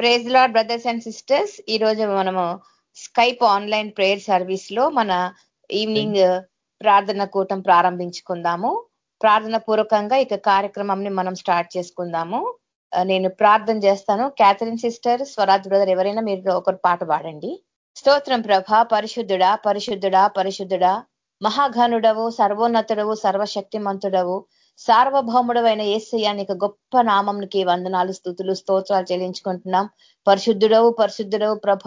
Praise lord brothers and sisters ఈ రోజు మనము స్కైప్ ఆన్లైన్ ప్రేయర్ సర్వీస్లో మన ఈవినింగ్ ప్రార్థన కూటం ప్రారంభించుకుందాము. ప్రార్థన పూర్వకంగా ఇక కార్యక్రమంని మనం స్టార్ట్ చేసుకుందాము. నేను ప్రార్థన చేస్తాను. క్యాథరిన్ సిస్టర్ స్వరాజ్ బ్రదర్ ఎవరైనా మీరు ఒకరు పాట పాడండి. స్తోత్రం ప్రభ పరిశుద్ధుడా పరిశుద్ధుడా పరిశుద్ధుడా మహాఘనుడవు సర్వోన్నతుడవు సర్వశక్తిమంతుడవు సార్వభౌముడవైన ఏసయ్య నీకు గొప్ప నామంకి వందనాలు స్థుతులు స్తోత్రాలు చెల్లించుకుంటున్నాం. పరిశుద్ధుడవు పరిశుద్ధుడవు ప్రభ.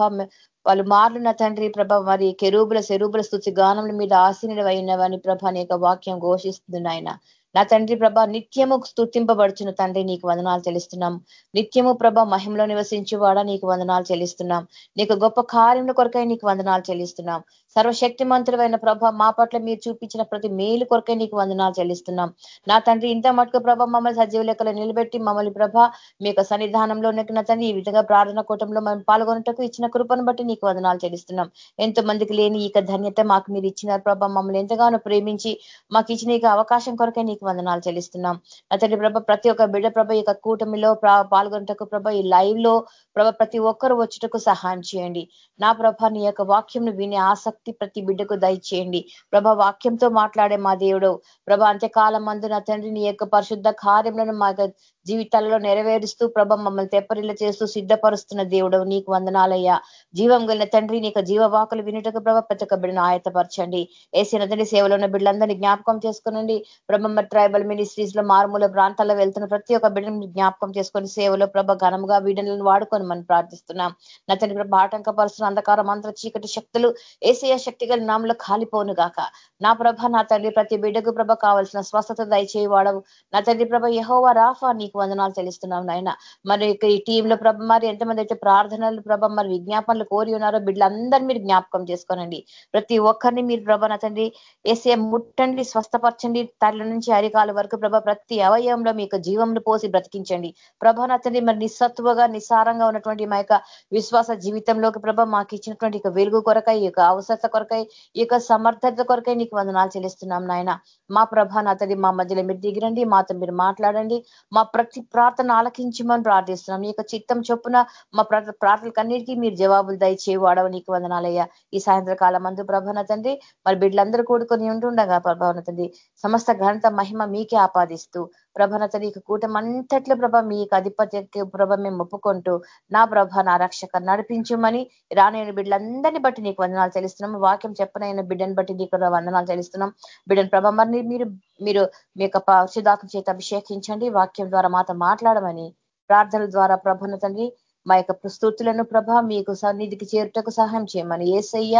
వాళ్ళు మారున తండ్రి ప్రభ మరి కెరూబుల శరూబుల స్థుతి గానముల మీద ఆసీనుడు అయినవని ప్రభ నీ యొక్క వాక్యం ఘోషిస్తుంది నాయన. నా తండ్రి ప్రభ నిత్యము స్థుతింపబడుచున్న తండ్రి నీకు వందనాలు చెల్లిస్తున్నాం. నిత్యము ప్రభ మహిమలో నివసించువాడా నీకు వందనాలు చెల్లిస్తున్నాం. నీకు గొప్ప కార్యముల కొరకై నీకు వందనాలు చెల్లిస్తున్నాం. సర్వశక్తిమంతుడైన ప్రభ మా పట్ల మీరు చూపించిన ప్రతి మేలు కొరకే నీకు వందనాలు చెల్లిస్తున్నాం. నా తండ్రి ఇంత మటుకు ప్రభ మమ్మల్ని సజీవ లెక్కలు నిలబెట్టి మమ్మల్ని ప్రభ మీ యొక్క సన్నిధానంలో నెక్కిన తండ్రి ఈ విధంగా ప్రార్థన కూటంలో మేము పాల్గొనటకు ఇచ్చిన కృపను బట్టి నీకు వందనాలు చెల్లిస్తున్నాం. ఎంతో మందికి లేని ఈ ధన్యత మాకు మీరు ఇచ్చినారు ప్రభ మమ్మల్ని ఎంతగానో ప్రేమించి మాకు ఇచ్చిన ఈ అవకాశం కొరకే నీకు వందనాలు చెల్లిస్తున్నాం. నా తండ్రి ప్రభ ప్రతి ఒక్క బిడ్డ ప్రభ ఈ యొక్క కూటమిలో పాల్గొనటకు ప్రభ ఈ లైవ్లో ప్రభ ప్రతి ఒక్కరు వచ్చుటకు సహాయం చేయండి. నా ప్రభ నీ యొక్క వాక్యంను వినే ఆసక్తి ప్రతి బిడ్డకు దయచేయండి. ప్రభ వాక్యంతో మాట్లాడే మా దేవుడు. ప్రభ అంత్యకాలం మందు నా తండ్రి నీ యొక్క పరిశుద్ధ కార్యములను మా యొక్క జీవితాల్లో నెరవేరుస్తూ ప్రభ మమ్మల్ని తెప్పరిల్ల చేస్తూ సిద్ధపరుస్తున్న దేవుడు. నీకు వందనాలయ్యా. జీవం కలిగిన తండ్రి నీకు జీవవాకులు వినుటకు ప్రభ ప్రతి ఒక్క బిడ్డను ఆయతపరచండి ఏసిన తండ్రి సేవలో ఉన్న బిడ్డలందరినీ జ్ఞాపకం చేసుకునండి. ప్రభమ్మ ట్రైబల్ మినిస్ట్రీస్లో మారుమూల ప్రాంతాల్లో వెళ్తున్న ప్రతి ఒక్క బిడ్డను జ్ఞాపకం చేసుకొని సేవలో ప్రభ ఘనముగా వీడలను వాడుకొని మనం ప్రార్థిస్తున్నాం. నా తండ్రి ప్రభ ఆటంకపరుస్తున్న అంధకారం మంత్ర చీకటి శక్తులు ఏసీ శక్తి గల నామలో కాలిపోను గాక. నా ప్రభ నా తండ్రి ప్రతి బిడ్డకు ప్రభ కావాల్సిన స్వస్థత దయచేయి వాడవు నా తండ్రి ప్రభ యహోవా రాఫా నీకు వందనాలు తెలుస్తున్నాం నాయన. మరి ఈ టీంలో ప్రభ మరి ఎంతమంది అయితే ప్రార్థనలు ప్రభ మరి విజ్ఞాపనలు కోరి ఉన్నారో బిడ్డలందరినీ మీరు జ్ఞాపకం చేసుకోనండి. ప్రతి ఒక్కరిని మీరు ప్రభ నా తండ్రి ఏసే ముట్టండి స్వస్థపరచండి తల్లి నుంచి అరికాల వరకు ప్రభ ప్రతి అవయవంలో మీ యొక్క పోసి బ్రతికించండి. ప్రభ నా తండ్రి మరి నిస్సత్వగా నిస్సారంగా ఉన్నటువంటి మా యొక్క విశ్వాస జీవితంలోకి ప్రభ మాకు ఇచ్చినటువంటి వెలుగు కొరక ఈ యొక్క అవసరత కొరకై ఈ యొక్క సమర్థత కొరకై నీకు వందనాలు చెల్లిస్తున్నాం నాయన. మా ప్రభ నా మా మధ్యలో మీరు దిగిరండి మాతో మీరు మాట్లాడండి. మా ప్రతి ప్రార్థన ఆలకించమని ప్రార్థిస్తున్నాం. ఈ యొక్క చిత్తం చొప్పున మా ప్రార్థనలకన్నిటికీ మీరు జవాబులు దయచేయి వాడవ నీకు వందనాలయ్యా. ఈ సాయంత్రకాలం కాలం ప్రభన తండ్రి మరి బిడ్డలందరూ కూడుకొని ఉంటుండగా ప్రభావన తండ్రి. సమస్త ఘనత మహిమ మీకే ఆపాదిస్తూ ప్రభన తండ్రి ఇక కూటం అంతట్లో ప్రభ మీ యొక్క ప్రభ మేము ఒప్పుకుంటూ నా ప్రభ నా రక్షక నడిపించమని రానైన బిడ్డలందరినీ బట్టి నీకు వందనాలు చెల్లిస్తున్నాం వాక్యం చెప్పనైన బిడ్డను బట్టి నీకు వందనాలు చెల్లిస్తున్నాం. బిడ్డను ప్రభ మరి మీరు మీరు మీ యొక్క పరిశుధాత్మ చేత అభిషేకించండి. వాక్యం ద్వారా మాతో మాట్లాడమని ప్రార్థనల ద్వారా ప్రభను తండ్రి మా యొక్క స్థుతులను ప్రభ మీకు సన్నిధికి చేరుటకు సహాయం చేయమని ఏసయ్య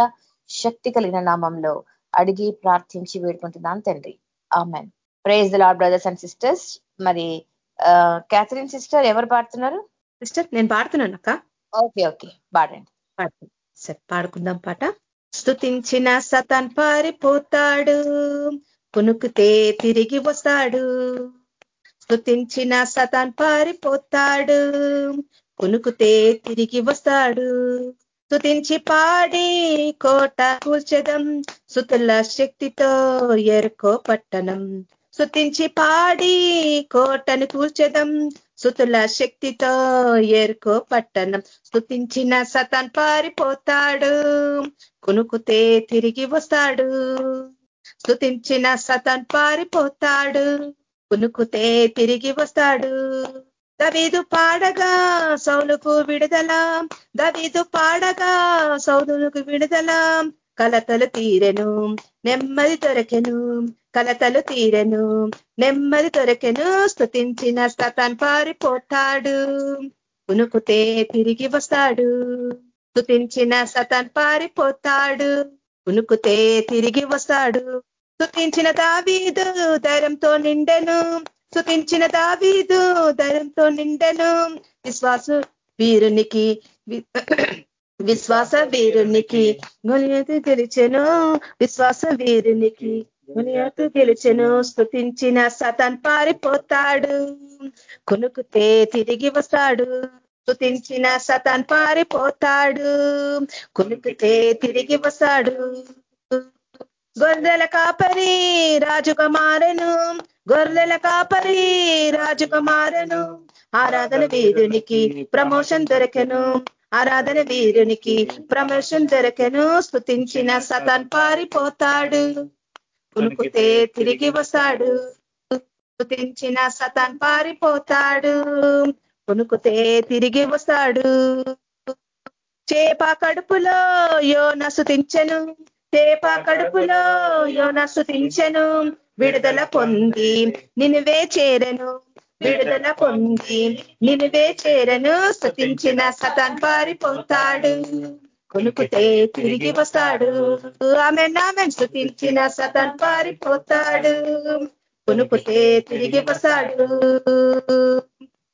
శక్తి కలిగిన నామంలో అడిగి ప్రార్థించి వేడుకుంటున్నాను తండ్రి. Amen. Praise the lord brothers and sisters మరి క్యాథరిన్ సిస్టర్ ఎవరు పాడుతున్నారు? సిస్టర్ నేను పాడుతున్నాను అక్క. ఓకే ఓకే పాడండి. పాడుతున్నా సరే పాడుకుందాం పాట. స్థుతించిన సతన్ పారిపోతాడు. కునుకుతే తిరిగి వస్తాడు. స్థుతించిన సతన్ పారిపోతాడు. కునుకుతే తిరిగి వస్తాడు. స్థుతించి పాడి కోట కూల్చదం. సుతుల శక్తితో ఎరుకో పట్టణం. స్థుతించి పాడి కోటను కూల్చదం. సుతుల శక్తితో ఏర్కో పట్టణం స్థుతించిన సతాన్ పారిపోతాడు. కునుకుతే తిరిగి వస్తాడు. స్థుతించిన సతాన్ పారిపోతాడు. కునుకుతే తిరిగి వస్తాడు. దవీదు పాడగా సౌలుకు విడుదల. దవీదు పాడగా సౌలుకు విడుదల. కలతలు తీరెను నెమ్మది దొరకెను కలతలు తీరెను నెమ్మది దొరకెను స్థుతించిన సతాన్ పారిపోతాడు కునుకుతే తిరిగి వస్తాడు స్థుతించిన సతాన్ పారిపోతాడు కునుకుతే తిరిగి వస్తాడు స్థుతించిన దావీదు ధైర్యంతో నిండెను స్థుతించిన దావీదు ధైర్యంతో నిండెను విశ్వాసు వీరునికి విశ్వాస వీరునికి గొలియతు గెలిచెను విశ్వాస వీరునికి గొలియతు గెలిచెను స్తుతించిన సతన్ పారిపోతాడు కొనుకుతే తిరిగి వస్తాడు. స్థుతించిన సతన్ పారిపోతాడు కొనుకుతే తిరిగి వస్తాడు. గొర్రెల కాపరి రాజుగా మారెను గొర్రెల కాపరి రాజుగా మారను. ఆరాధన వీరునికి ప్రమోషన్ దొరకెను. ఆరాధన వీరునికి ప్రమోషన్ దొరకను స్థుతించిన సతన్ పారిపోతాడు. ఉనుకుతే తిరిగి వస్తాడు. స్థుతించిన సతన్ పారిపోతాడు. ఉనుకుతే తిరిగి వస్తాడు. చేప కడుపులో యోన స్థుతించను చేప కడుపులో యోన స్థుతించను విడుదల పొంది నినువే చేరను. విడుదల పొంది. నినువే చేరను స్థుతించిన సతన్ పారిపోతాడు. కొనుకుతే తిరిగి వస్తాడు. ఆమె నామె స్థుతించిన సతన్ పారిపోతాడు. కొనుకుతే తిరిగి వస్తాడు.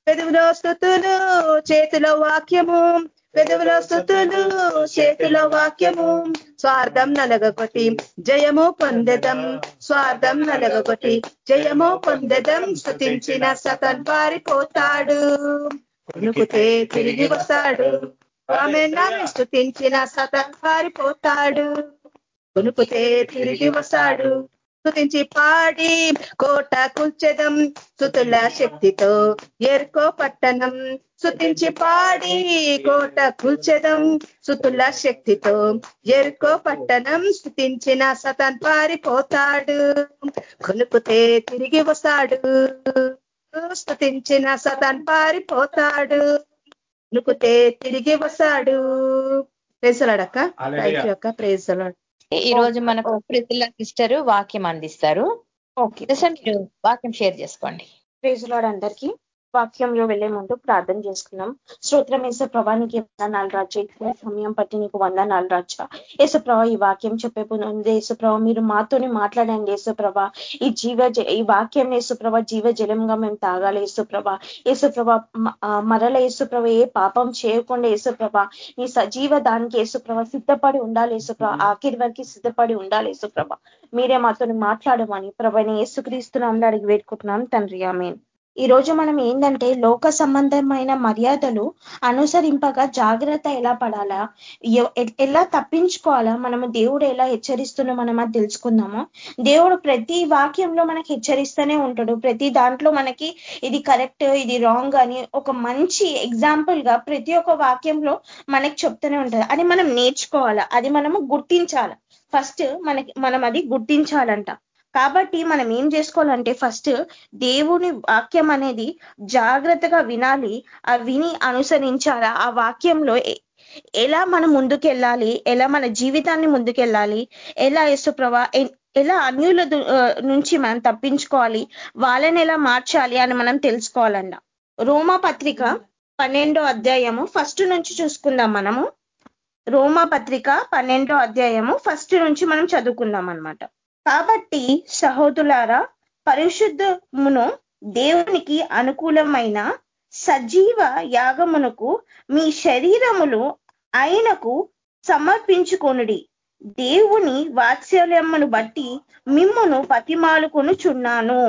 పెదవులో స్థుతులు చేతిలో వాక్యము. పెదవుల స్థుతులు చేతిలో వాక్యము స్వార్థం నలగొట్టి జయము పొందదం స్వార్థం నలగొట్టి జయము పొందదం స్థుతించిన సతన్ పారిపోతాడు. కొనుకుతే తిరిగి వస్తాడు. ఆమె నామే స్థుతించిన సతన్ పారిపోతాడు. కొనుకుతే తిరిగి వస్తాడు. స్థుతించి పాడి కోట కూల్చెదం స్థుతుల శక్తితో ఎర్కో పట్టణం స్థుతించి పాడి కోట కూల్చెదం స్థుతుల శక్తితో ఎరుకో పట్టణం స్థుతించిన సతన్ పారిపోతాడు. కొనుకుతే తిరిగి వస్తాడు. స్థుతించిన సతన్ పారిపోతాడు. కొనుకుతే తిరిగి వస్తాడు. ప్రేసలాడక్క థ్యాంక్ యూ అక్క. ప్రేసలాడు ఈ రోజు మనకు ప్రితుల సిస్టర్ వాక్యం అందిస్తారు. ఓకే మీరు వాక్యం షేర్ చేసుకోండి. ప్రేజులాడు అందరికీ. వాక్యంలో వెళ్ళే ముందు ప్రార్థన చేసుకున్నాం శ్రోత్రం ఏస ప్రభానికి వందనాలు రాజా సమయం పట్టి నీకు వందనాలు రాజా యేసుప్రభ ఈ వాక్యం చెప్పే ముందు యేసుప్రభ మీరు మాతోనే మాట్లాడండి యేసుప్రభ ఈ జీవ ఈ వాక్యం యేసుప్రభ జీవ జలంగా మేము తాగాలి యేసుప్రభ యేసుప్రభ మరల యేసుప్రభ ఏ పాపం చేయకుండా యేసుప్రభ నీ సజీవ దానికి యేసుప్రభ సిద్ధపడి ఉండాలి యేసుప్రభ ఆఖరి వరకు సిద్ధపడి ఉండాలి యేసుప్రభ మీరే మాతో మాట్లాడమని ప్రభని యేసుక్రీస్తున్నాం అడిగి వేడుకుంటున్నాం తండ్రి ఆమెను ఈ రోజు మనం ఏంటంటే లోక సంబంధమైన మర్యాదలు అనుసరింపగా జాగ్రత్త ఎలా పడాలా? ఎలా తప్పించుకోవాలా? మనము దేవుడు ఎలా హెచ్చరిస్తున్నా మనం అది తెలుసుకుందాము. దేవుడు ప్రతి వాక్యంలో మనకి హెచ్చరిస్తూనే ఉంటాడు. ప్రతి దాంట్లో మనకి ఇది కరెక్ట్ ఇది రాంగ్ అని ఒక మంచి ఎగ్జాంపుల్గా ప్రతి ఒక్క వాక్యంలో మనకి చెప్తూనే ఉంటుంది అది మనం నేర్చుకోవాలా? అది మనము గుర్తించాలి? ఫస్ట్ మనకి మనం అది గుర్తించాలంట. కాబట్టి మనం ఏం చేసుకోవాలంటే ఫస్ట్ దేవుని వాక్యం అనేది జాగ్రత్తగా వినాలి. ఆ విని అనుసరించాలా? ఆ వాక్యంలో ఎలా మనం ముందుకెళ్ళాలి? ఎలా మన జీవితాన్ని ముందుకెళ్ళాలి? ఎలా యశుప్రభ ఎలా అన్యుల నుంచి మనం తప్పించుకోవాలి? వాళ్ళని ఎలా మార్చాలి అని మనం తెలుసుకోవాలన్న. రోమా పత్రిక పన్నెండో అధ్యాయము ఫస్ట్ నుంచి చూసుకుందాం మనము. రోమా పత్రిక పన్నెండో అధ్యాయము ఫస్ట్ నుంచి మనం చదువుకుందాం అనమాట కాబట్టి సహోదులారా పరిశుద్ధమును దేవునికి అనుకూలమైన సజీవ యాగమునకు మీ శరీరములు ఆయనకు సమర్పించుకొనుడి. దేవుని వాత్సల్యమును బట్టి మిమ్మును బతిమాలుకొనుచున్నాను.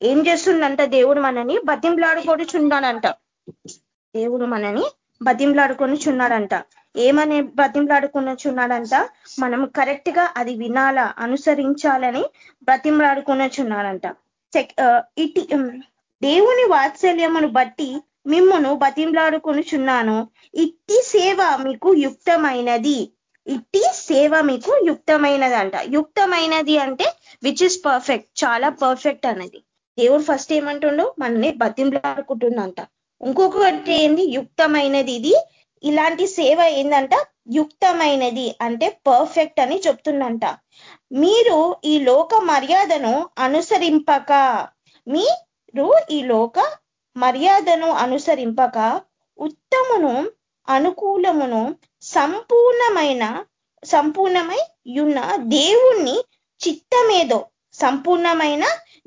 ఏం చేస్తుందంట దేవుడు మనని? బతింలాడుకొనుచున్నాడంట దేవుడు మనని బతింలాడుకొని చున్నాడంట ఏమని బ్రతిమలాడుకున్నచున్నాడంట మనం కరెక్ట్గా అది వినాలా అనుసరించాలని బ్రతిమలాడుకున్నచున్నాడంట ఇటు దేవుని వాత్సల్యమును బట్టి మిమ్మును బతిమలాడుకొనుచున్నాను ఇట్టి సేవ మీకు యుక్తమైనది. ఇట్టి సేవ మీకు యుక్తమైనదంట. యుక్తమైనది అంటే విచ్ ఇస్ పర్ఫెక్ట్ చాలా పర్ఫెక్ట్ అనేది దేవుడు ఫస్ట్ ఏమంటుండో? మనల్ని బతింలాడుకుంటుందంట ఇంకొకటి ఏంది? యుక్తమైనది ఇది. ఇలాంటి సేవ ఏంటంట యుక్తమైనది అంటే పర్ఫెక్ట్ అని చెప్తుందంట. మీరు ఈ లోక మర్యాదను అనుసరింపక మీరు ఈ లోక మర్యాదను అనుసరింపక ఉత్తమును అనుకూలమును సంపూర్ణమైన సంపూర్ణమై ఉన్న దేవుణ్ణి చిత్తమేదో సంపూర్ణమైన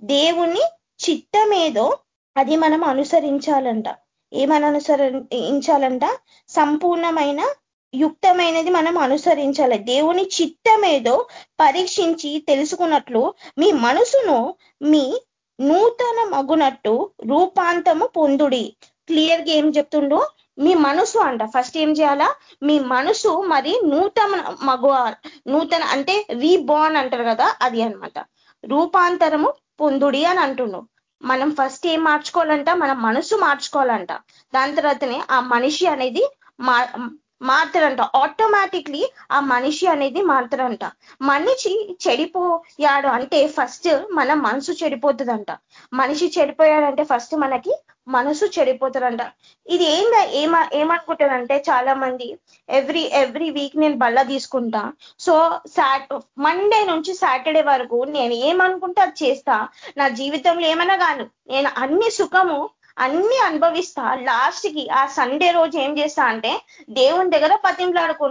దేవుని చిత్తమేదో అది మనం అనుసరించాలంట. ఏమని అనుసరించాలంట సంపూర్ణమైన యుక్తమైనది మనం అనుసరించాలి. దేవుని చిత్తమేదో పరీక్షించి తెలుసుకున్నట్లు మీ మనసును మీ నూతన మగునట్టు రూపాంతము పొందుడి. క్లియర్గా ఏం చెప్తుండో మీ మనసు అంట. ఫస్ట్ ఏం చేయాలా? మీ మనసు మరి నూతన మగువ నూతన అంటే రీబార్న్ అంటారు కదా అది అన్నమాట. రూపాంతరము పొందుడి అని అంటున్నావు మనం ఫస్ట్ ఏం మార్చుకోవాలంట? మన మనసు మార్చుకోవాలంట. దాని తర్వాతనే ఆ మనిషి అనేది మా మారుతారంట ఆటోమేటిక్లీ ఆ మనిషి అనేది మారుతారంట మనిషి చెడిపోయాడు అంటే ఫస్ట్ మన మనసు చెడిపోతుందంట. మనిషి చెడిపోయాడంటే ఫస్ట్ మనకి మనసు చెడిపోతారంట ఇది ఏందా ఏమ ఏమనుకుంటారంటే చాలా మంది ఎవ్రీ ఎవ్రీ వీక్ నేను బల్ల తీసుకుంటా. సో సాట్ మండే నుంచి సాటర్డే వరకు నేను ఏమనుకుంటే అది చేస్తా. నా జీవితంలో ఏమైనా కాను నేను అన్ని సుఖము అన్ని అనుభవిస్తా. లాస్ట్కి ఆ సండే రోజు ఏం చేస్తా అంటే దేవుని దగ్గర పతింలాడుకు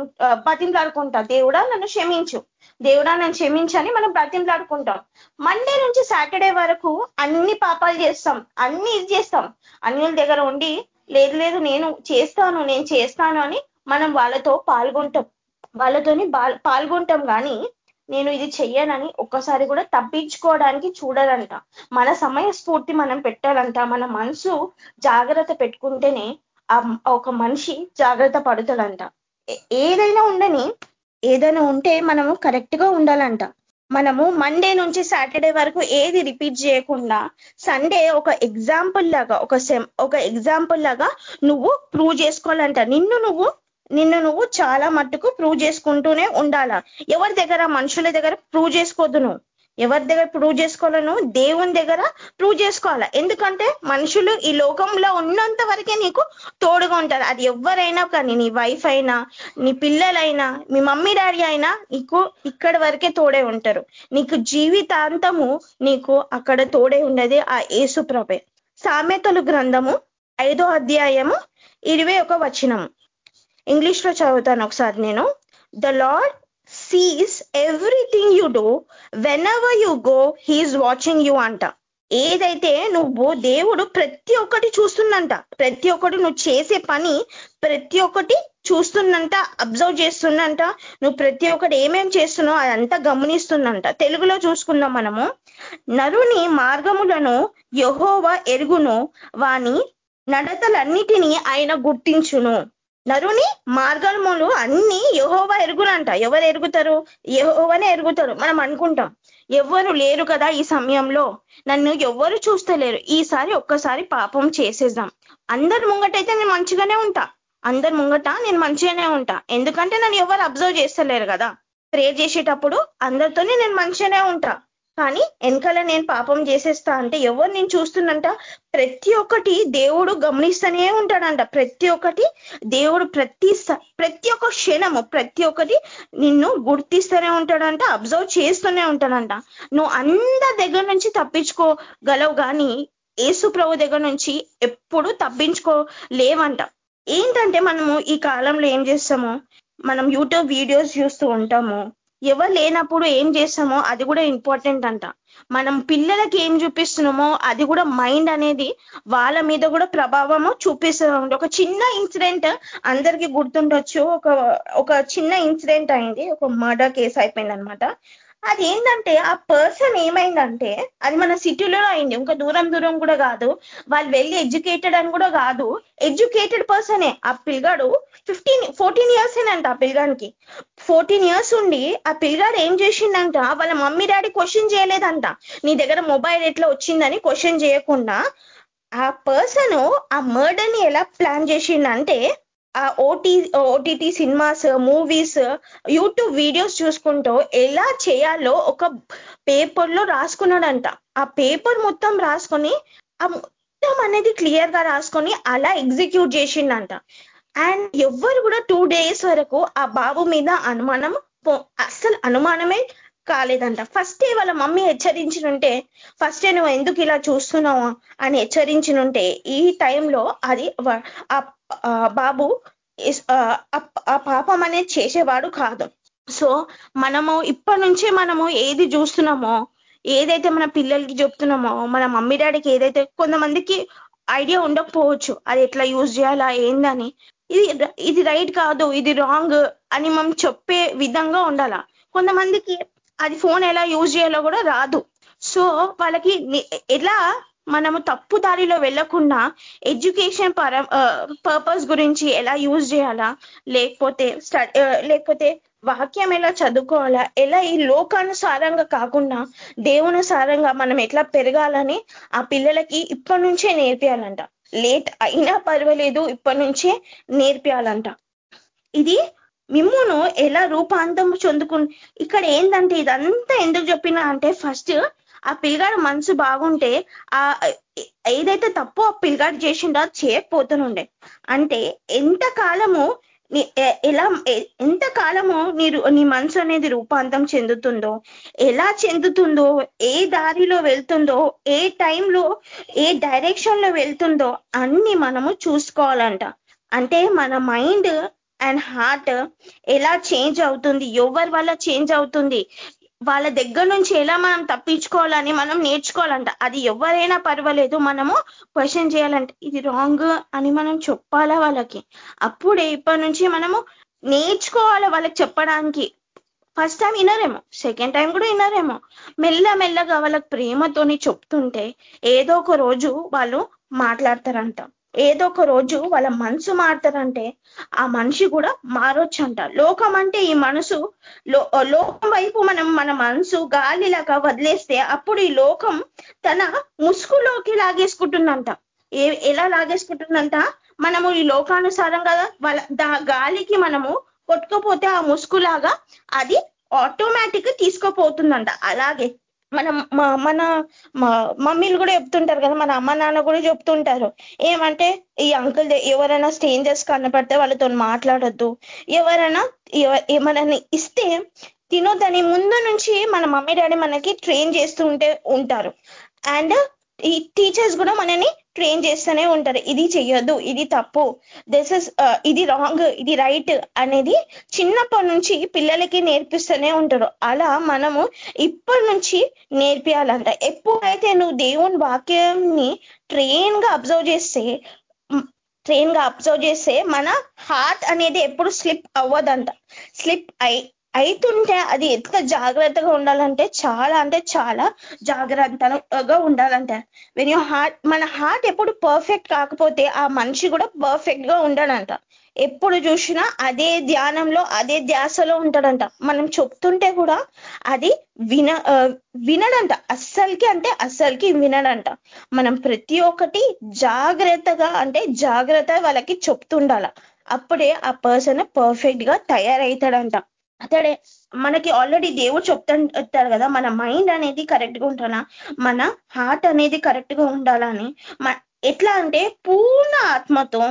పతింలాడుకుంటా దేవుడా నన్ను క్షమించు. దేవుడా నన్ను క్షమించని మనం బ్రతిమలాడుకుంటాం మండే నుంచి సాటర్డే వరకు అన్ని పాపాలు చేస్తాం. అన్ని ఇది చేస్తాం. అన్యుల దగ్గర ఉండి లేదు లేదు నేను చేస్తాను నేను చేస్తాను అని మనం వాళ్ళతో పాల్గొంటాం. వాళ్ళతోని పాల్గొంటాం కానీ నేను ఇది చెయ్యనని ఒక్కసారి కూడా తప్పించుకోవడానికి చూడాలంట మన సమయ స్ఫూర్తి మనం పెట్టాలంట. మన మనసు జాగ్రత్త పెట్టుకుంటేనే ఒక మనిషి జాగ్రత్త పడుతాడంట ఏదైనా ఉండని ఏదైనా ఉంటే మనము కరెక్ట్గా ఉండాలంట. మనము మండే నుంచి సాటర్డే వరకు ఏది రిపీట్ చేయకుండా సండే ఒక ఎగ్జాంపుల్ లాగా ఒక సెమ్ ఒక ఎగ్జాంపుల్ లాగా నువ్వు ప్రూవ్ చేసుకోవాలంట. నిన్ను నువ్వు నిన్ను నువ్వు చాలా మట్టుకు ప్రూవ్ చేసుకుంటూనే ఉండాలా? ఎవరి దగ్గర మనుషుల దగ్గర ప్రూవ్ చేసుకోవద్దు నువ్వు? ఎవరి దగ్గర ప్రూవ్ చేసుకోవాలను దేవుని దగ్గర ప్రూవ్ చేసుకోవాలా? ఎందుకంటే మనుషులు ఈ లోకంలో ఉన్నంత వరకే నీకు తోడుగా ఉంటారు. అది ఎవరైనా కానీ నీ వైఫ్ అయినా నీ పిల్లలైనా మీ మమ్మీ డాడీ అయినా నీకు ఇక్కడ వరకే తోడే ఉంటారు. నీకు జీవితాంతము నీకు అక్కడ తోడే ఉండేది ఆ ఏసుప్రభే ప్రభే. సామెతలు గ్రంథము ఐదో అధ్యాయము ఇరవై ఒక వచనము. ఇంగ్లీష్లో చదువుతాను ఒకసారి నేను. The lord sees everything you do whenever you go he's watching you అంట. ఏదైతే నువ్వు దేవుడు ప్రతి ఒక్కటి చూస్తుందంట ప్రతి ఒక్కటి నువ్వు చేసే పని ప్రతి ఒక్కటి చూస్తుందంట అబ్జర్వ్ చేస్తుందంట నువ్వు ప్రతి ఒక్కటి ఏమేం చేస్తున్నావు అదంతా గమనిస్తుందంట. తెలుగులో చూసుకుందాం మనము. నరుని మార్గములను యహోవ ఎరుగును వాని నడతలన్నిటినీ ఆయన గుర్తించును. నరుని మార్గములు అన్ని యహోవా ఎరుగునంట. ఎవరు ఎరుగుతారు? యహోవనే ఎరుగుతారు మనం అనుకుంటాం. ఎవ్వరు లేరు కదా ఈ సమయంలో. నన్ను ఎవ్వరు చూస్తలేరు. ఈసారి ఒక్కసారి పాపం చేసేద్దాం. అందరి ముంగటైతే నేను మంచిగానే ఉంటా. అందరి ముంగట నేను మంచిగానే ఉంటా. ఎందుకంటే నన్ను ఎవరు అబ్జర్వ్ చేస్తలేరు కదా. ప్రేర్ చేసేటప్పుడు అందరితోనే నేను మంచిగానే ఉంటా. కానీ వెనకాల నేను పాపం చేసేస్తా అంటే ఎవరు నేను చూస్తున్నంట ప్రతి ఒక్కటి దేవుడు గమనిస్తూనే ఉంటాడంట. ప్రతి ఒక్కటి దేవుడు ప్రతి ప్రతి ఒక్క క్షణము ప్రతి ఒక్కటి నిన్ను గుర్తిస్తూనే ఉంటాడంట అబ్జర్వ్ చేస్తూనే ఉంటాడంట. నువ్వు అందరి దగ్గర నుంచి తప్పించుకోగలవు కానీ ఏసు ప్రభు దగ్గర నుంచి ఎప్పుడు తప్పించుకోలేవంట. ఏంటంటే మనము ఈ కాలంలో ఏం చేస్తాము? మనం యూట్యూబ్ వీడియోస్ చూస్తూ ఉంటాము. ఎవరు లేనప్పుడు ఏం చేస్తామో అది కూడా ఇంపార్టెంట్ అంట. మనం పిల్లలకి ఏం చూపిస్తున్నామో అది కూడా మైండ్ అనేది వాళ్ళ మీద కూడా ప్రభావము చూపిస్తుంది. ఒక చిన్న ఇన్సిడెంట్ అందరికీ గుర్తుండొచ్చు. ఒక ఒక చిన్న ఇన్సిడెంట్ అయింది. ఒక మర్డర్ కేసు అయిపోయింది అనమాట అది ఏంటంటే ఆ పర్సన్ ఏమైందంటే అది మన సిటీలో అయింది. ఇంకా దూరం దూరం కూడా కాదు. వాళ్ళు వెళ్ళి ఎడ్యుకేటెడ్ అని కూడా కాదు. ఎడ్యుకేటెడ్ పర్సనే ఆ పిల్గాడు ఫిఫ్టీన్ ఫోర్టీన్ ఇయర్స్ ఏనంట ఆ పిల్గానికి. ఫోర్టీన్ ఇయర్స్ ఉండి ఆ పిల్గాడు ఏం చేసిండంట? వాళ్ళ మమ్మీ డాడీ క్వశ్చన్ చేయలేదంట. నీ దగ్గర మొబైల్ ఎట్లా వచ్చిందని క్వశ్చన్ చేయకుండా ఆ పర్సన్ ఆ మర్డర్ని ఎలా plan చేసిండంటే OT OTT cinemas movies YouTube videos చూసుకుంటూ ఎలా చేయాలో ఒక పేపర్లో రాసుకున్నాడంట. ఆ పేపర్ మొత్తం రాసుకొని ఆ మొత్తం అనేది క్లియర్గా రాసుకొని అలా ఎగ్జిక్యూట్ చేసిండంట. అండ్ ఎవ్వరు కూడా టూ డేస్ వరకు ఆ బాబు మీద అనుమానం అస్సలు అనుమానమే కాలేదంట. ఫస్టే వాళ్ళ మమ్మీ హెచ్చరించినుంటే ఫస్టే నువ్వు ఎందుకు ఇలా చూస్తున్నావు అని హెచ్చరించినుంటే ఈ టైంలో అది ఆ బాబు ఆ పాపం అనేది చేసేవాడు కాదు. సో మనము ఇప్పటి నుంచే మనము ఏది చూస్తున్నామో ఏదైతే మన పిల్లలకి చెప్తున్నామో మన మమ్మీ డాడీకి ఏదైతే కొంతమందికి ఐడియా ఉండకపోవచ్చు అది ఎట్లా యూజ్ చేయాలా ఏందని. ఇది ఇది రైట్ కాదు ఇది రాంగ్ అని మనం చెప్పే విధంగా ఉండాలా. కొంతమందికి అది ఫోన్ ఎలా యూజ్ చేయాలో కూడా రాదు. సో వాళ్ళకి ఎలా మనము తప్పు దారిలో వెళ్ళకుండా ఎడ్యుకేషన్ పర పర్పస్ గురించి ఎలా యూజ్ చేయాలా? లేకపోతే లేకపోతే వాక్యం ఎలా చదువుకోవాలా? ఎలా ఈ లోకానుసారంగా కాకుండా దేవునుసారంగా మనం ఎట్లా పెరగాలని ఆ పిల్లలకి ఇప్పటి నుంచే నేర్పియాలంట. లేట్ అయినా పర్వాలేదు ఇప్పటి నుంచే నేర్పియాలంట. ఇది మిమ్మును ఎలా రూపాంతం చెందుకు ఇక్కడ ఏంటంటే ఇదంతా ఎందుకు చెప్పినా అంటే ఫస్ట్ ఆ పిల్లగాడు మనసు బాగుంటే ఆ ఏదైతే తప్పు ఆ పిల్లగాడు చేసిండో అది చేయకపోతుండే అంటే ఎంత కాలము ఎలా ఎంత కాలము నీ నీ మనసు అనేది రూపాంతం చెందుతుందో ఎలా చెందుతుందో ఏ దారిలో వెళ్తుందో ఏ టైంలో ఏ డైరెక్షన్లో వెళ్తుందో అన్ని మనము చూసుకోవాలంట. అంటే మన మైండ్ అండ్ హార్ట్ ఎలా చేంజ్ అవుతుంది ఎవరి వల్ల చేంజ్ అవుతుంది వాళ్ళ దగ్గర నుంచి ఎలా మనం తప్పించుకోవాలని మనం నేర్చుకోవాలంట. అది ఎవరైనా పర్వాలేదు మనము క్వశ్చన్ చేయాలంటే. ఇది రాంగ్ అని మనం చెప్పాలా వాళ్ళకి? అప్పుడే ఇప్పటి నుంచి మనము నేర్చుకోవాలి వాళ్ళకి చెప్పడానికి? ఫస్ట్ టైం వినరేమో సెకండ్ టైం కూడా వినరేమో. మెల్ల మెల్లగా వాళ్ళకి ప్రేమతోని చెప్తుంటే ఏదో ఒక రోజు వాళ్ళు మాట్లాడతారంట. ఏదో ఒక రోజు వాళ్ళ మనసు మారుతారంటే ఆ మనిషి కూడా మారొచ్చంట. లోకం అంటే ఈ మనసు లోకం వైపు మనం మన మనసు గాలిలాగా వదిలేస్తే అప్పుడు ఈ లోకం తన ముసుగులోకి లాగేసుకుంటుందంట. ఏ ఎలా లాగేసుకుంటుందంట? మనము ఈ లోకానుసారం వాళ్ళ గాలికి మనము కొట్టుకోపోతే ఆ ముసుగులాగా అది ఆటోమేటిక్ తీసుకుపోతుందంట. అలాగే మన మన మమ్మీలు కూడా చెప్తుంటారు కదా మన అమ్మ నాన్న కూడా చెప్తుంటారు. ఏమంటే ఈ అంకుల్ ఎవరైనా స్ట్రేంజర్స్ కనపడితే వాళ్ళతో మాట్లాడొద్దు. ఎవరైనా ఏమైనా ఇస్తే తినొద్దని ముందు నుంచి మన మమ్మీ డాడీ మనకి ట్రైన్ చేస్తూ ఉంటే ఉంటారు. అండ్ ఈ టీచర్స్ కూడా మనని ట్రైన్ చేస్తూనే ఉంటారు. ఇది చెయ్యొద్దు ఇది తప్పు. దిస్ ఇస్ uh, ఇది రాంగ్ ఇది రైట్ అనేది చిన్నప్పటి నుంచి పిల్లలకి నేర్పిస్తూనే ఉంటారు. అలా మనము ఇప్పటి నుంచి నేర్పియాలంట. ఎప్పుడైతే నువ్వు దేవుని వాక్యాన్ని ట్రైన్గా అబ్జర్వ్ చేస్తే ట్రైన్గా అబ్జర్వ్ చేస్తే మన హార్ట్ అనేది ఎప్పుడు స్లిప్ అవ్వదంట. స్లిప్ అయి అయితుంటే అది ఎంత జాగ్రత్తగా ఉండాలంటే చాలా అంటే చాలా జాగ్రత్తగా ఉండాలంట. వెన్ యూ హార్ట్ మన హార్ట్ ఎప్పుడు పర్ఫెక్ట్ కాకపోతే ఆ మనిషి కూడా పర్ఫెక్ట్గా ఉండడంట. ఎప్పుడు చూసినా అదే ధ్యానంలో అదే ధ్యాసలో ఉంటాడంట. మనం చెప్తుంటే కూడా అది విన వినడంట. అస్సలకి అంటే అస్సలకి వినడంట. మనం ప్రతి ఒక్కటి జాగ్రత్తగా అంటే జాగ్రత్త వాళ్ళకి చెప్తుండాల. అప్పుడే ఆ పర్సన్ పర్ఫెక్ట్గా తయారవుతాడంట అతడే మనకి ఆల్రెడీ దేవుడు చెప్తాడు కదా మన మైండ్ అనేది కరెక్ట్గా ఉండాలా? మన హార్ట్ అనేది కరెక్ట్గా ఉండాలని ఎట్లా అంటే పూర్ణ ఆత్మతో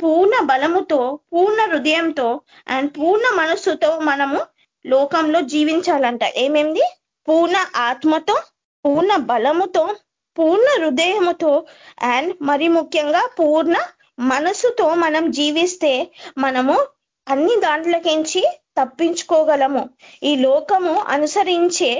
పూర్ణ బలముతో పూర్ణ హృదయంతో అండ్ పూర్ణ మనస్సుతో మనము లోకంలో జీవించాలంట. ఏమేంది పూర్ణ ఆత్మతో పూర్ణ బలముతో పూర్ణ హృదయముతో అండ్ మరి ముఖ్యంగా పూర్ణ మనసుతో మనం జీవిస్తే మనము అన్ని దాంట్లోకించి తప్పించుకోగలము. ఈ లోకము అనుసరించే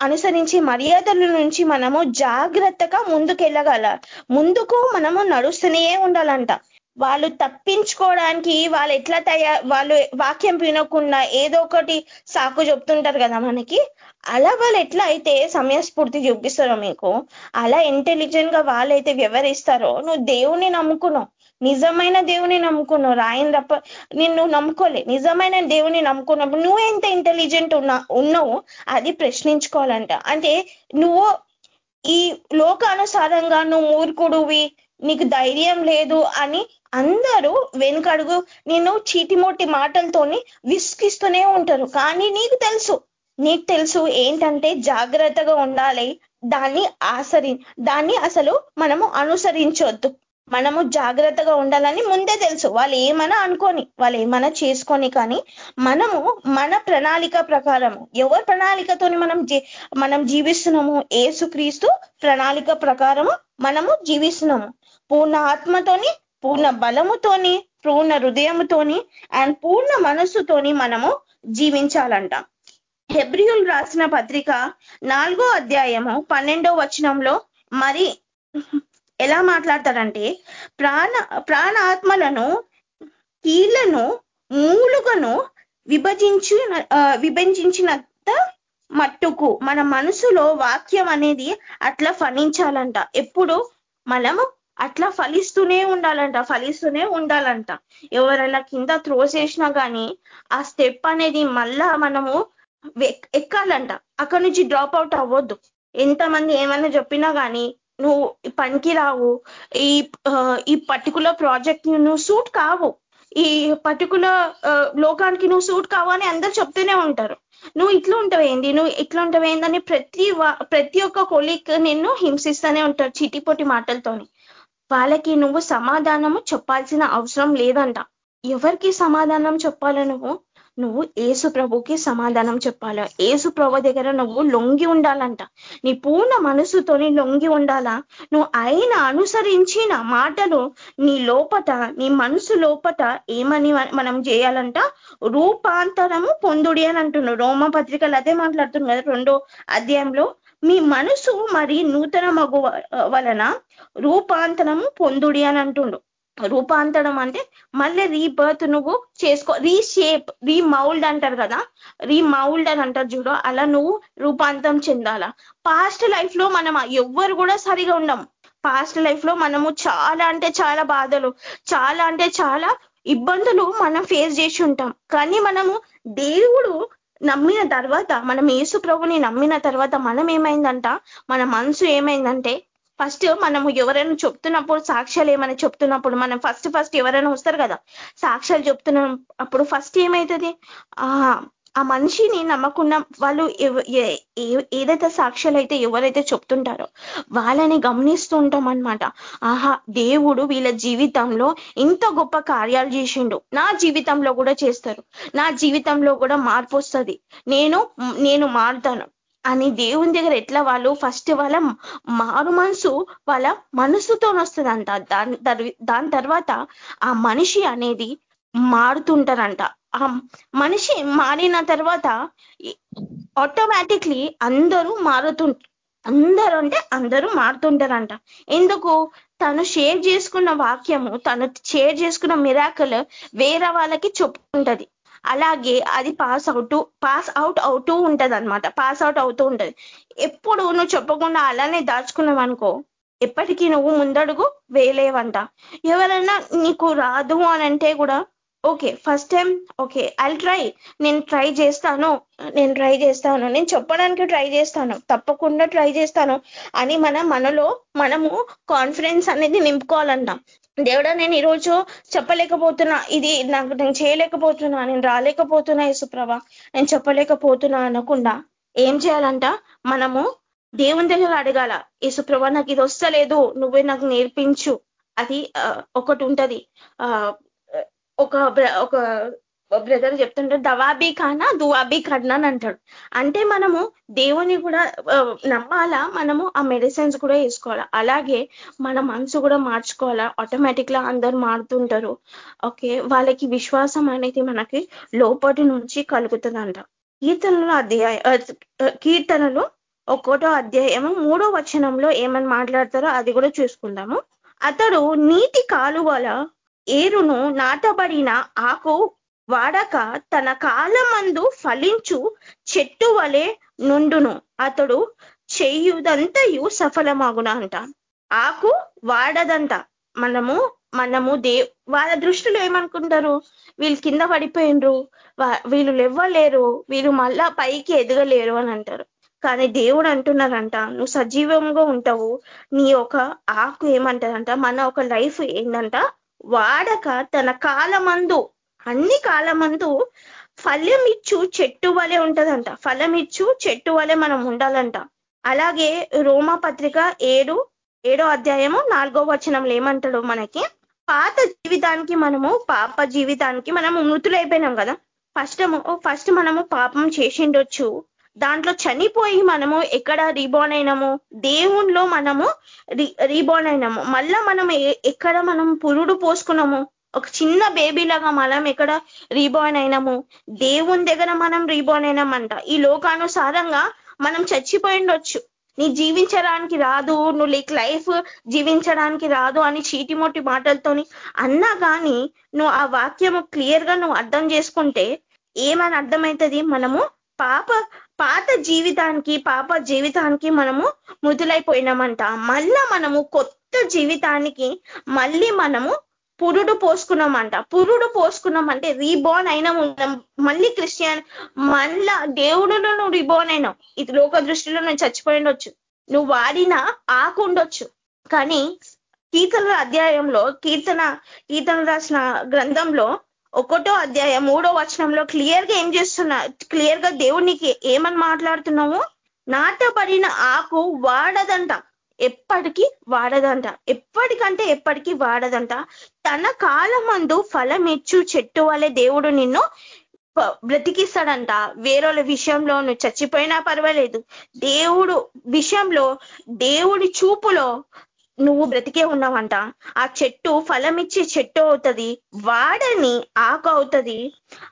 అనుసరించే మర్యాదల నుంచి మనము జాగ్రత్తగా ముందుకెళ్ళగల ముందుకు మనము నడుస్తూనే ఉండాలంట. వాళ్ళు తప్పించుకోవడానికి వాళ్ళు ఎట్లా తయారు వాళ్ళు వాక్యం వినకుండా ఏదో ఒకటి సాకు చెప్తుంటారు కదా మనకి. అలా వాళ్ళు ఎట్లా అయితే సమయస్ఫూర్తి చూపిస్తారో మీకు అలా ఇంటెలిజెంట్గా వాళ్ళైతే వ్యవహరిస్తారో నువ్వు దేవుణ్ణి నమ్ముకున్నావు. నిజమైన దేవుని నమ్ముకున్నావు ఆయన తప్ప నిన్ను నమ్ముకోలే. నిజమైన దేవుని నమ్ముకున్నప్పుడు నువ్వు ఎంత ఇంటెలిజెంట్ ఉన్నా ఉన్నావు అది ప్రశ్నించుకోవాలంట. అంటే నువ్వు ఈ లోకానుసారంగా నువ్వు మూర్ఖుడువి నీకు ధైర్యం లేదు అని అందరూ వెనుకడుగు నేను చీటిమోటి మాటలతోని విసుకిస్తూనే ఉంటారు. కానీ నీకు తెలుసు నీకు తెలుసు ఏంటంటే జాగ్రత్తగా ఉండాలి దాన్ని ఆసరి దాన్ని అసలు మనము అనుసరించొద్దు. మనము జాగ్రత్తగా ఉండాలని ముందే తెలుసు. వాళ్ళు ఏమైనా అనుకోని వాళ్ళు ఏమైనా చేసుకొని కానీ మనము మన ప్రణాళిక ప్రకారము ఎవరి ప్రణాళికతోని మనం మనం జీవిస్తున్నాము? ఏసుక్రీస్తు ప్రణాళిక ప్రకారము మనము జీవిస్తున్నాము. పూర్ణ ఆత్మతోని పూర్ణ బలముతోని పూర్ణ హృదయముతోని అండ్ పూర్ణ మనస్సుతోని మనము జీవించాలంట. హెబ్రియుల్ రాసిన పత్రిక నాలుగో అధ్యాయము పన్నెండో వచనంలో మరి ఎలా మాట్లాడతాడంటే ప్రాణ ప్రాణాత్మలను కీళ్ళను మూలుగను విభజించి విభజించినంత మట్టుకు మన మనసులో వాక్యం అనేది అట్లా ఫలించాలంట. ఎప్పుడు? మనము అట్లా ఫలిస్తూనే ఉండాలంట ఫలిస్తూనే ఉండాలంట. ఎవరైనా కింద త్రోసేసినా కానీ ఆ స్టెప్ అనేది మళ్ళా మనము ఎక్కాలంట. అక్కడి నుంచి డ్రాప్ అవుట్ అవ్వద్దు. ఎంతమంది ఏమైనా చెప్పినా కానీ నువ్వు పనికి రావు. ఈ ఈ పర్టికులర్ ప్రాజెక్ట్ నువ్వు సూట్ కావు. ఈ పర్టికులర్ లోకానికి నువ్వు సూట్ కావు అని అందరు చెప్తూనే ఉంటారు. నువ్వు ఇట్లా ఉంటావేంది నువ్వు ఇట్లా ఉంటావేందని ప్రతి ప్రతి ఒక్క కొలిక్ నిన్ను హింసిస్తూనే ఉంటారు చిటిపొటి మాటలతోని. వాళ్ళకి నువ్వు సమాధానము చెప్పాల్సిన అవసరం లేదంట. ఎవరికి సమాధానం చెప్పాల నువ్వు? నువ్వు ఏసు ప్రభుకి సమాధానం చెప్పాలా? ఏసు ప్రభు దగ్గర నువ్వు లొంగి ఉండాలంట. నీ పూర్ణ మనసుతోని లొంగి ఉండాలా? నువ్వు ఆయన అనుసరించిన మాటలు నీ లోపట నీ మనసు లోపట ఏమని మనం చేయాలంట? రూపాంతరము పొందుడి అని అంటున్నాడు. రోమ పత్రికలు అదే మాట్లాడుతుంది కదా రెండో అధ్యాయంలో మీ మనసు మరి నూతన మగు వలన రూపాంతరము పొందుడి అని అంటుండు. రూపాంతరం అంటే మళ్ళీ రీబర్త్ నువ్వు చేసుకో రీషేప్ రీమౌల్డ్ అంటారు కదా రీమౌల్డ్ అని అంటారు చూడు అలా నువ్వు రూపాంతరం చెందాలా. పాస్ట్ లైఫ్లో మనం ఎవ్వరు కూడా సరిగా ఉండం. పాస్ట్ లైఫ్లో మనము చాలా అంటే చాలా బాధలు చాలా అంటే చాలా ఇబ్బందులు మనం ఫేస్ చేసి ఉంటాం. కానీ మనము దేవుడు నమ్మిన తర్వాత మనం యేసు ప్రభుని నమ్మిన తర్వాత మనం ఏమైందంట మన మనసు ఏమైందంటే ఫస్ట్ మనము ఎవరైనా చెప్తున్నప్పుడు సాక్ష్యాలు ఏమైనా చెప్తున్నప్పుడు మనం ఫస్ట్ ఫస్ట్ ఎవరైనా వస్తారు కదా సాక్ష్యాలు చెప్తున్నప్పుడు ఫస్ట్ ఏమవుతుంది ఆ ఆ మనిషిని నమ్మకుండా వాళ్ళు ఏదైతే సాక్ష్యాలు అయితే ఎవరైతే చెప్తుంటారో వాళ్ళని గమనిస్తూ ఉంటాం అనమాట ఆహా దేవుడు వీళ్ళ జీవితంలో ఇంత గొప్ప కార్యాలు చేసిండు. నా జీవితంలో కూడా చేస్తారు. నా జీవితంలో కూడా మార్పు వస్తుంది. నేను నేను మారుతాను. అని దేవుని దగ్గర ఎట్లా వాళ్ళు ఫస్ట్ వాళ్ళ మారు మనసు వాళ్ళ మనసుతో వస్తుందంట దాని దాని తర్వాత ఆ మనిషి అనేది మారుతుంటారంట ఆ మనిషి మారిన తర్వాత ఆటోమేటిక్లీ అందరూ మారుతు అందరూ అంటే అందరూ మారుతుంటారంట. ఎందుకు? తను షేర్ చేసుకున్న వాక్యము తను షేర్ చేసుకున్న మిరాకల్ వేరే వాళ్ళకి చెప్పుకుంటది. అలాగే అది పాస్ అవుతూ పాస్ అవుట్ అవుతూ ఉంటది అనమాట పాస్ అవుట్ అవుతూ ఉంటది. ఎప్పుడు నువ్వు చెప్పకుండా అలానే దాచుకున్నావు అనుకో ఎప్పటికీ నువ్వు ముందడుగు వేలేవంట ఎవరైనా నీకు రాదు అని అంటే కూడా okay first time okay I try నేను ట్రై చేస్తాను. నేను ట్రై చేస్తాను. నేను చెప్పడానికి ట్రై చేస్తాను. తప్పకుండా ట్రై చేస్తాను. అని మన మనలో మనము కాన్ఫిడెన్స్ అనేది నింపుకోవాలంట దేవుడా నేను ఈరోజు చెప్పలేకపోతున్నా. ఇది నాకు నేను చేయలేకపోతున్నా. నేను రాలేకపోతున్నా యేసుప్రభ. నేను చెప్పలేకపోతున్నా అనకుండా ఏం చేయాలంట? మనము దేవుని దగ్గర అడగాల. యేసుప్రభ నాకు ఇది వస్తలేదు. నువ్వే నాకు నేర్పించు. అది ఒకటి ఉంటది. ఒక ఒక బ్రదర్ చెప్తుంటే దవాబీ కానా దువాబీ ఖానా అని అంటాడు. అంటే మనము దేవుని కూడా నమ్మాలా? మనము ఆ మెడిసిన్స్ కూడా వేసుకోవాలా? అలాగే మన మనసు కూడా మార్చుకోవాలా? ఆటోమేటిక్గా అందరు మారుతుంటారు. ఓకే? వాళ్ళకి విశ్వాసం అనేది మనకి లోపటి నుంచి కలుగుతుందంట. కీర్తనలో అధ్యాయ కీర్తనలో ఒక్కోటో అధ్యాయం మూడో వచనంలో ఏమని మాట్లాడతారో అది కూడా చూసుకుందాము. అతడు నీటి కాలువల ఏరును నాటబడిన ఆకు వాడక తన కాలమందు ఫలించు చెట్టు వలె నుండును. అతడు చెయ్యుదంతయు సఫలమాగున అంట ఆకు వాడదంట. మనము మనము దే వాళ్ళ దృష్టిలో ఏమనుకుంటారు? వీళ్ళు కింద పడిపోయినరు వీళ్ళు లేవ్వలేరు. వీళ్ళు మళ్ళా పైకి ఎదగలేరు అని అంటారు. కానీ దేవుడు అంటున్నారంట నువ్వు సజీవంగా ఉంటావు. నీ ఒక ఆకు ఏమంటారంట మన ఒక లైఫ్ ఏంటంట వాడక తన కాలమందు అన్ని కాలమందు ఫలం ఇచ్చు చెట్టు వలె ఉంటదంట. ఫలం ఇచ్చు చెట్టు వలె మనం ఉండాలంట. అలాగే రోమా పత్రిక ఏడు ఏడో అధ్యాయము నాలుగో వచనంలో ఏమంటాడు మనకి? పాత జీవితానికి మనము పాప జీవితానికి మనము మృతులైపోయినాం కదా. ఫస్ట్ ఫస్ట్ మనము పాపం చేసిండొచ్చు. దాంట్లో చనిపోయి మనము ఎక్కడ రీబోర్న్ అయినాము? దేవుణ్ణిలో మనము రీబోర్న్ అయినాము. మళ్ళా మనం ఎక్కడ మనం పురుడు పోసుకున్నాము? ఒక చిన్న బేబీ లాగా మనం ఎక్కడ రీబోర్న్ అయినాము? దేవుని దగ్గర మనం రీబోర్న్ అయినామంట. ఈ లోకానుసారంగా మనం చచ్చిపోయిండొచ్చు నీ జీవించడానికి రాదు నువ్వు లైక్ లైఫ్ జీవించడానికి రాదు అని చీటిమొట్టి మాటలతోని అన్నా కానీ నువ్వు ఆ వాక్యము క్లియర్గా నువ్వు అర్థం చేసుకుంటే ఏమని అర్థమవుతుంది మనము పాప పాత జీవితానికి పాప జీవితానికి మనము మృతులైపోయినామంట మళ్ళా మనము కొత్త జీవితానికి మళ్ళీ మనము పురుడు పోసుకున్నామంట. పురుడు పోసుకున్నామంటే రీబోర్న్ అయినా ఉన్నాం మళ్ళీ క్రిస్టియన్ మళ్ళా దేవుడులో నువ్వు రీబోర్న్ అయినావు. ఇది లోక దృష్టిలో నువ్వు చచ్చిపోయిండొచ్చు. నువ్వు వాడిన ఆకుండొచ్చు కానీ కీర్తనల అధ్యాయంలో కీర్తన కీర్తన రాసిన గ్రంథంలో ఒకటో అధ్యాయం మూడో వచనంలో క్లియర్గా ఏం చేస్తున్నా క్లియర్గా దేవునికి ఏమని మాట్లాడుతున్నాము నాటబడిన ఆకు వాడదంట. ఎప్పటికీ వాడదంట. ఎప్పటికంటే ఎప్పటికీ వాడదంట. తన కాలమందు ఫలమిచ్చు చెట్టు వలె దేవుడు నిన్ను బ్రతికిస్తాడంట. వేరేల విషయంలో నువ్వు చచ్చిపోయినా పర్వాలేదు. దేవుడు విషయంలో దేవుడి చూపులో నువ్వు బ్రతికే ఉన్నావంట. ఆ చెట్టు ఫలం ఇచ్చే చెట్టు అవుతుంది. వాడని ఆకు అవుతుంది.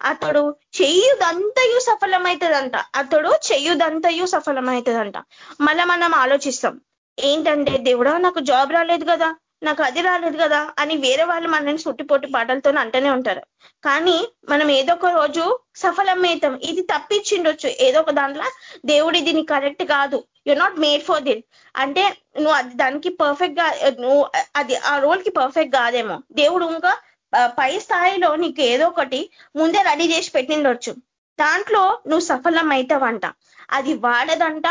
అతడు చెయ్యుదంతయు సఫలమవుతుందంట అతడు చెయ్యుదంతయు సఫలమవుతుందంట మళ్ళా మనం ఆలోచిస్తాం. ఏంటంటే దేవుడా నాకు జాబ్ రాలేదు కదా. నాకు అది రాలేదు కదా అని వేరే వాళ్ళు మనల్ని సుట్టిపోటి పాటలతో అంటనే ఉంటారు. కానీ మనం ఏదో ఒక రోజు సఫలమవుతాం ఇది తప్పించిండొచ్చు. ఏదో ఒక దాంట్లో దేవుడు దీన్ని కరెక్ట్ కాదు. You not made for this అంటే నువ్వు అది దానికి పర్ఫెక్ట్గా నువ్వు అది ఆ రోల్కి పర్ఫెక్ట్ కాదేమో. దేవుడు ఇంకా పై స్థాయిలో నీకు ఏదో ఒకటి ముందే రెడీ చేసి పెట్టిండొచ్చు. దాంట్లో నువ్వు సఫలం అవుతావంట అది వాడదంట.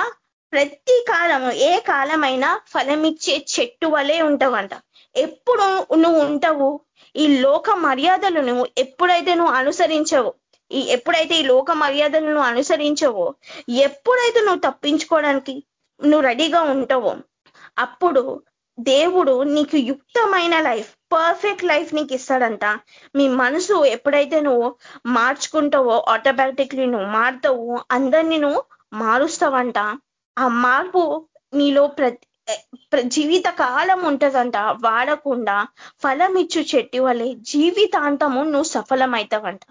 ప్రతి కాలము ఏ కాలమైనా ఫలమిచ్చే చెట్టు వలే ఉంటావంట. ఎప్పుడు నువ్వు ఉంటావు ఈ లోక మర్యాదలు నువ్వు ఎప్పుడైతే నువ్వు అనుసరించవు ఈ ఎప్పుడైతే ఈ లోక మర్యాదలను అనుసరించవో ఎప్పుడైతే నువ్వు తప్పించుకోవడానికి నువ్వు రెడీగా ఉంటావో అప్పుడు దేవుడు నీకు యుక్తమైన లైఫ్ పర్ఫెక్ట్ లైఫ్ నీకు ఇస్తాడంట. మీ మనసు ఎప్పుడైతే నువ్వు మార్చుకుంటావో ఆటోమేటిక్లీ నువ్వు మారుతావు అందరినీ నువ్వు మారుస్తావంట. ఆ మార్పు నీలో ప్రతి జీవిత కాలం ఉంటదంట వాడకుండా ఫలం ఇచ్చు చెట్టు వలె జీవితాంతము నువ్వు సఫలమవుతావంట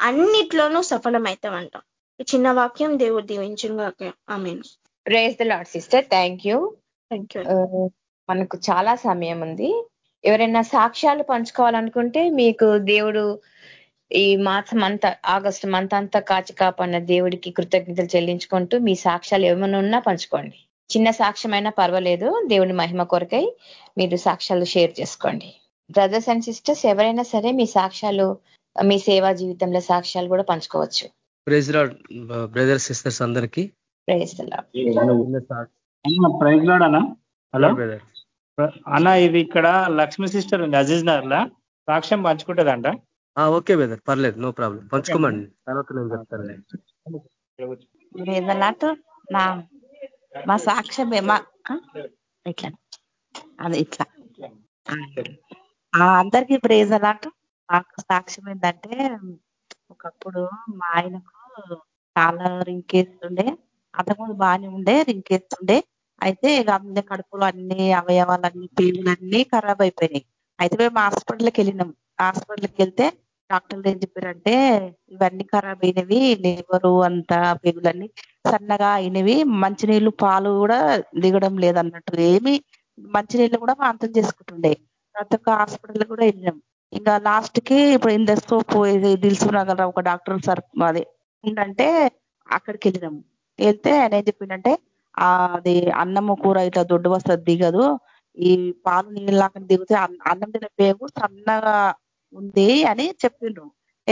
అన్నిట్లోనూ సఫలమవుతావంట చిన్న వాక్యం దేవుడు దీవించిన వాక్యం. ఆమె praise the lord sister thank you thank you మనకు చాలా సమయం ఉంది. ఎవరైనా సాక్ష్యాలు పంచుకోవాలనుకుంటే మీకు దేవుడు ఈ మాసం అంతా ఆగస్టు మంత్ అంతా కాచి కాపాడిన దేవుడికి కృతజ్ఞతలు చెల్లించుకుంటూ మీ సాక్ష్యాలు ఏమైనా ఉన్నా పంచుకోండి. చిన్న సాక్ష్యమైనా పర్వాలేదు. దేవుడి మహిమ కొరకై మీరు సాక్ష్యాలు షేర్ చేసుకోండి. బ్రదర్స్ అండ్ సిస్టర్స్ ఎవరైనా సరే మీ సాక్ష్యాలు మీ సేవా జీవితంలో సాక్ష్యాలు కూడా పంచుకోవచ్చు. బ్రదర్స్ సిస్టర్స్ అందరికి. హలో బ్రదర్ అన్న ఇది ఇక్కడ లక్ష్మీ సిస్టర్ ఉంది అజీజ్ నగర్ లా సాక్ష్యం పంచుకుంటుందంట. ఓకే బ్రదర్ పర్లేదు నో ప్రాబ్లం పంచుకోమండి. తర్వాత నేను చెప్తాను. మా సాక్ష్యమే మా ఇట్లా అది ఇట్లా అందరికీ ప్రేజ్ అన్నట్టు మాకు సాక్ష్యం ఏంటంటే ఒకప్పుడు మా ఆయనకు చాలా రింకేస్తుండే అంతకుముందు బాగానే ఉండే రింకేస్తుండే అయితే ఇక అన్ని కడుపులో అన్ని అవయవాలన్నీ పేగులన్నీ ఖరాబ్ అయిపోయినాయి. అయితే మేము హాస్పిటల్కి వెళ్ళినాం. హాస్పిటల్కి వెళ్తే డాక్టర్లు ఏం చెప్పారంటే ఇవన్నీ ఖరాబ్ అయినవి లేబరు అంతా పేగులన్నీ సన్నగా అయినవి మంచినీళ్ళు పాలు కూడా దిగడం లేదన్నట్టు ఏమి మంచినీళ్ళు కూడా వాంతం చేసుకుంటుండే. ప్రతి ఒక్క హాస్పిటల్ కూడా వెళ్ళినాం. ఇంకా లాస్ట్కి ఇప్పుడు ఇండస్కోప్ దిల్సు నగర్ ఒక డాక్టర్ సార్ అదే ఉందంటే అక్కడికి వెళ్ళినాం. వెళ్తే ఆయన ఏం చెప్పిండంటే అది అన్నము కూర ఇట్లా దొడ్డు వస్తుంది దిగదు. ఈ పాలు నీళ్ళలాగా దిగితే అన్నం తినే పేగు సన్నగా ఉంది అని చెప్పిండ్రు.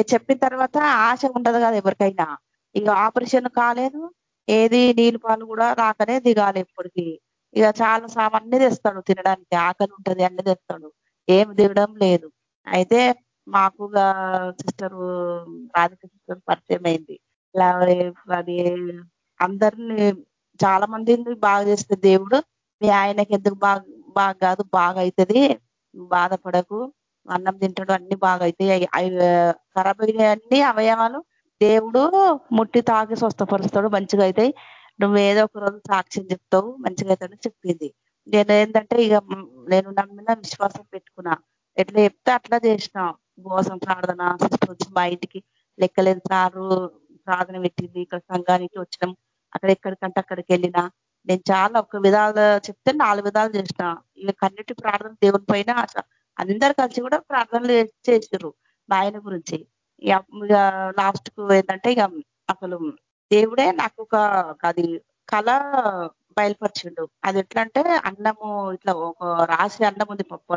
చెప్పిన తర్వాత ఆశ ఉండదు కదా ఎవరికైనా. ఇక ఆపరేషన్ కాలేదు ఏది నీళ్ళు పాలు కూడా రాకనే దిగాలి ఇప్పటికి ఇక చాలా సామాన్ని తెస్తాడు తినడానికి ఆకలి ఉంటది అన్ని తెస్తాడు. ఏం దిగడం లేదు. అయితే మాకు సిస్టర్ రాధిక సిస్టర్ పరిచయం అయింది. అది అందరిని చాలా మందిని బాగా చేస్తే దేవుడు? మీ ఆయనకి ఎందుకు బాగా బాగా కాదు బాగా అవుతుంది బాధపడకు. అన్నం తింటాడు అన్ని బాగా అవుతాయి. ఖరాబ్ అన్ని అవయవాలు దేవుడు ముట్టి తాకి స్వస్థపరుస్తాడు మంచిగా అవుతాయి. నువ్వు ఏదో ఒక రోజు సాక్ష్యం చెప్తావు మంచిగా అవుతాడని చెప్పింది. నేను ఏంటంటే ఇక నేను నమ్మిన విశ్వాసం పెట్టుకున్నా. ఎట్లా చెప్తే అట్లా చేసిన. ఉపవాసం ప్రార్థన వచ్చి మా ఇంటికి లెక్కలేని సారు ప్రార్థన పెట్టింది ఇక్కడ సంఘానికి వచ్చినాం అక్కడ ఎక్కడికంటే అక్కడికి వెళ్ళినా. నేను చాలా ఒక విధాలు చెప్తే నాలుగు విధాలు చేసిన. ఇక కన్నిటి ప్రార్థన దేవుని పైన అందరు కలిసి కూడా ప్రార్థనలు చేసిర్రు. ఆయన గురించి. ఇక లాస్ట్కు ఏంటంటే ఇక అసలు దేవుడే నాకు ఒక అది కళ బయలుపరిచిండు. అది ఎట్లా అంటే అన్నము ఇట్లా ఒక రాసి అన్నం ఉంది పప్పు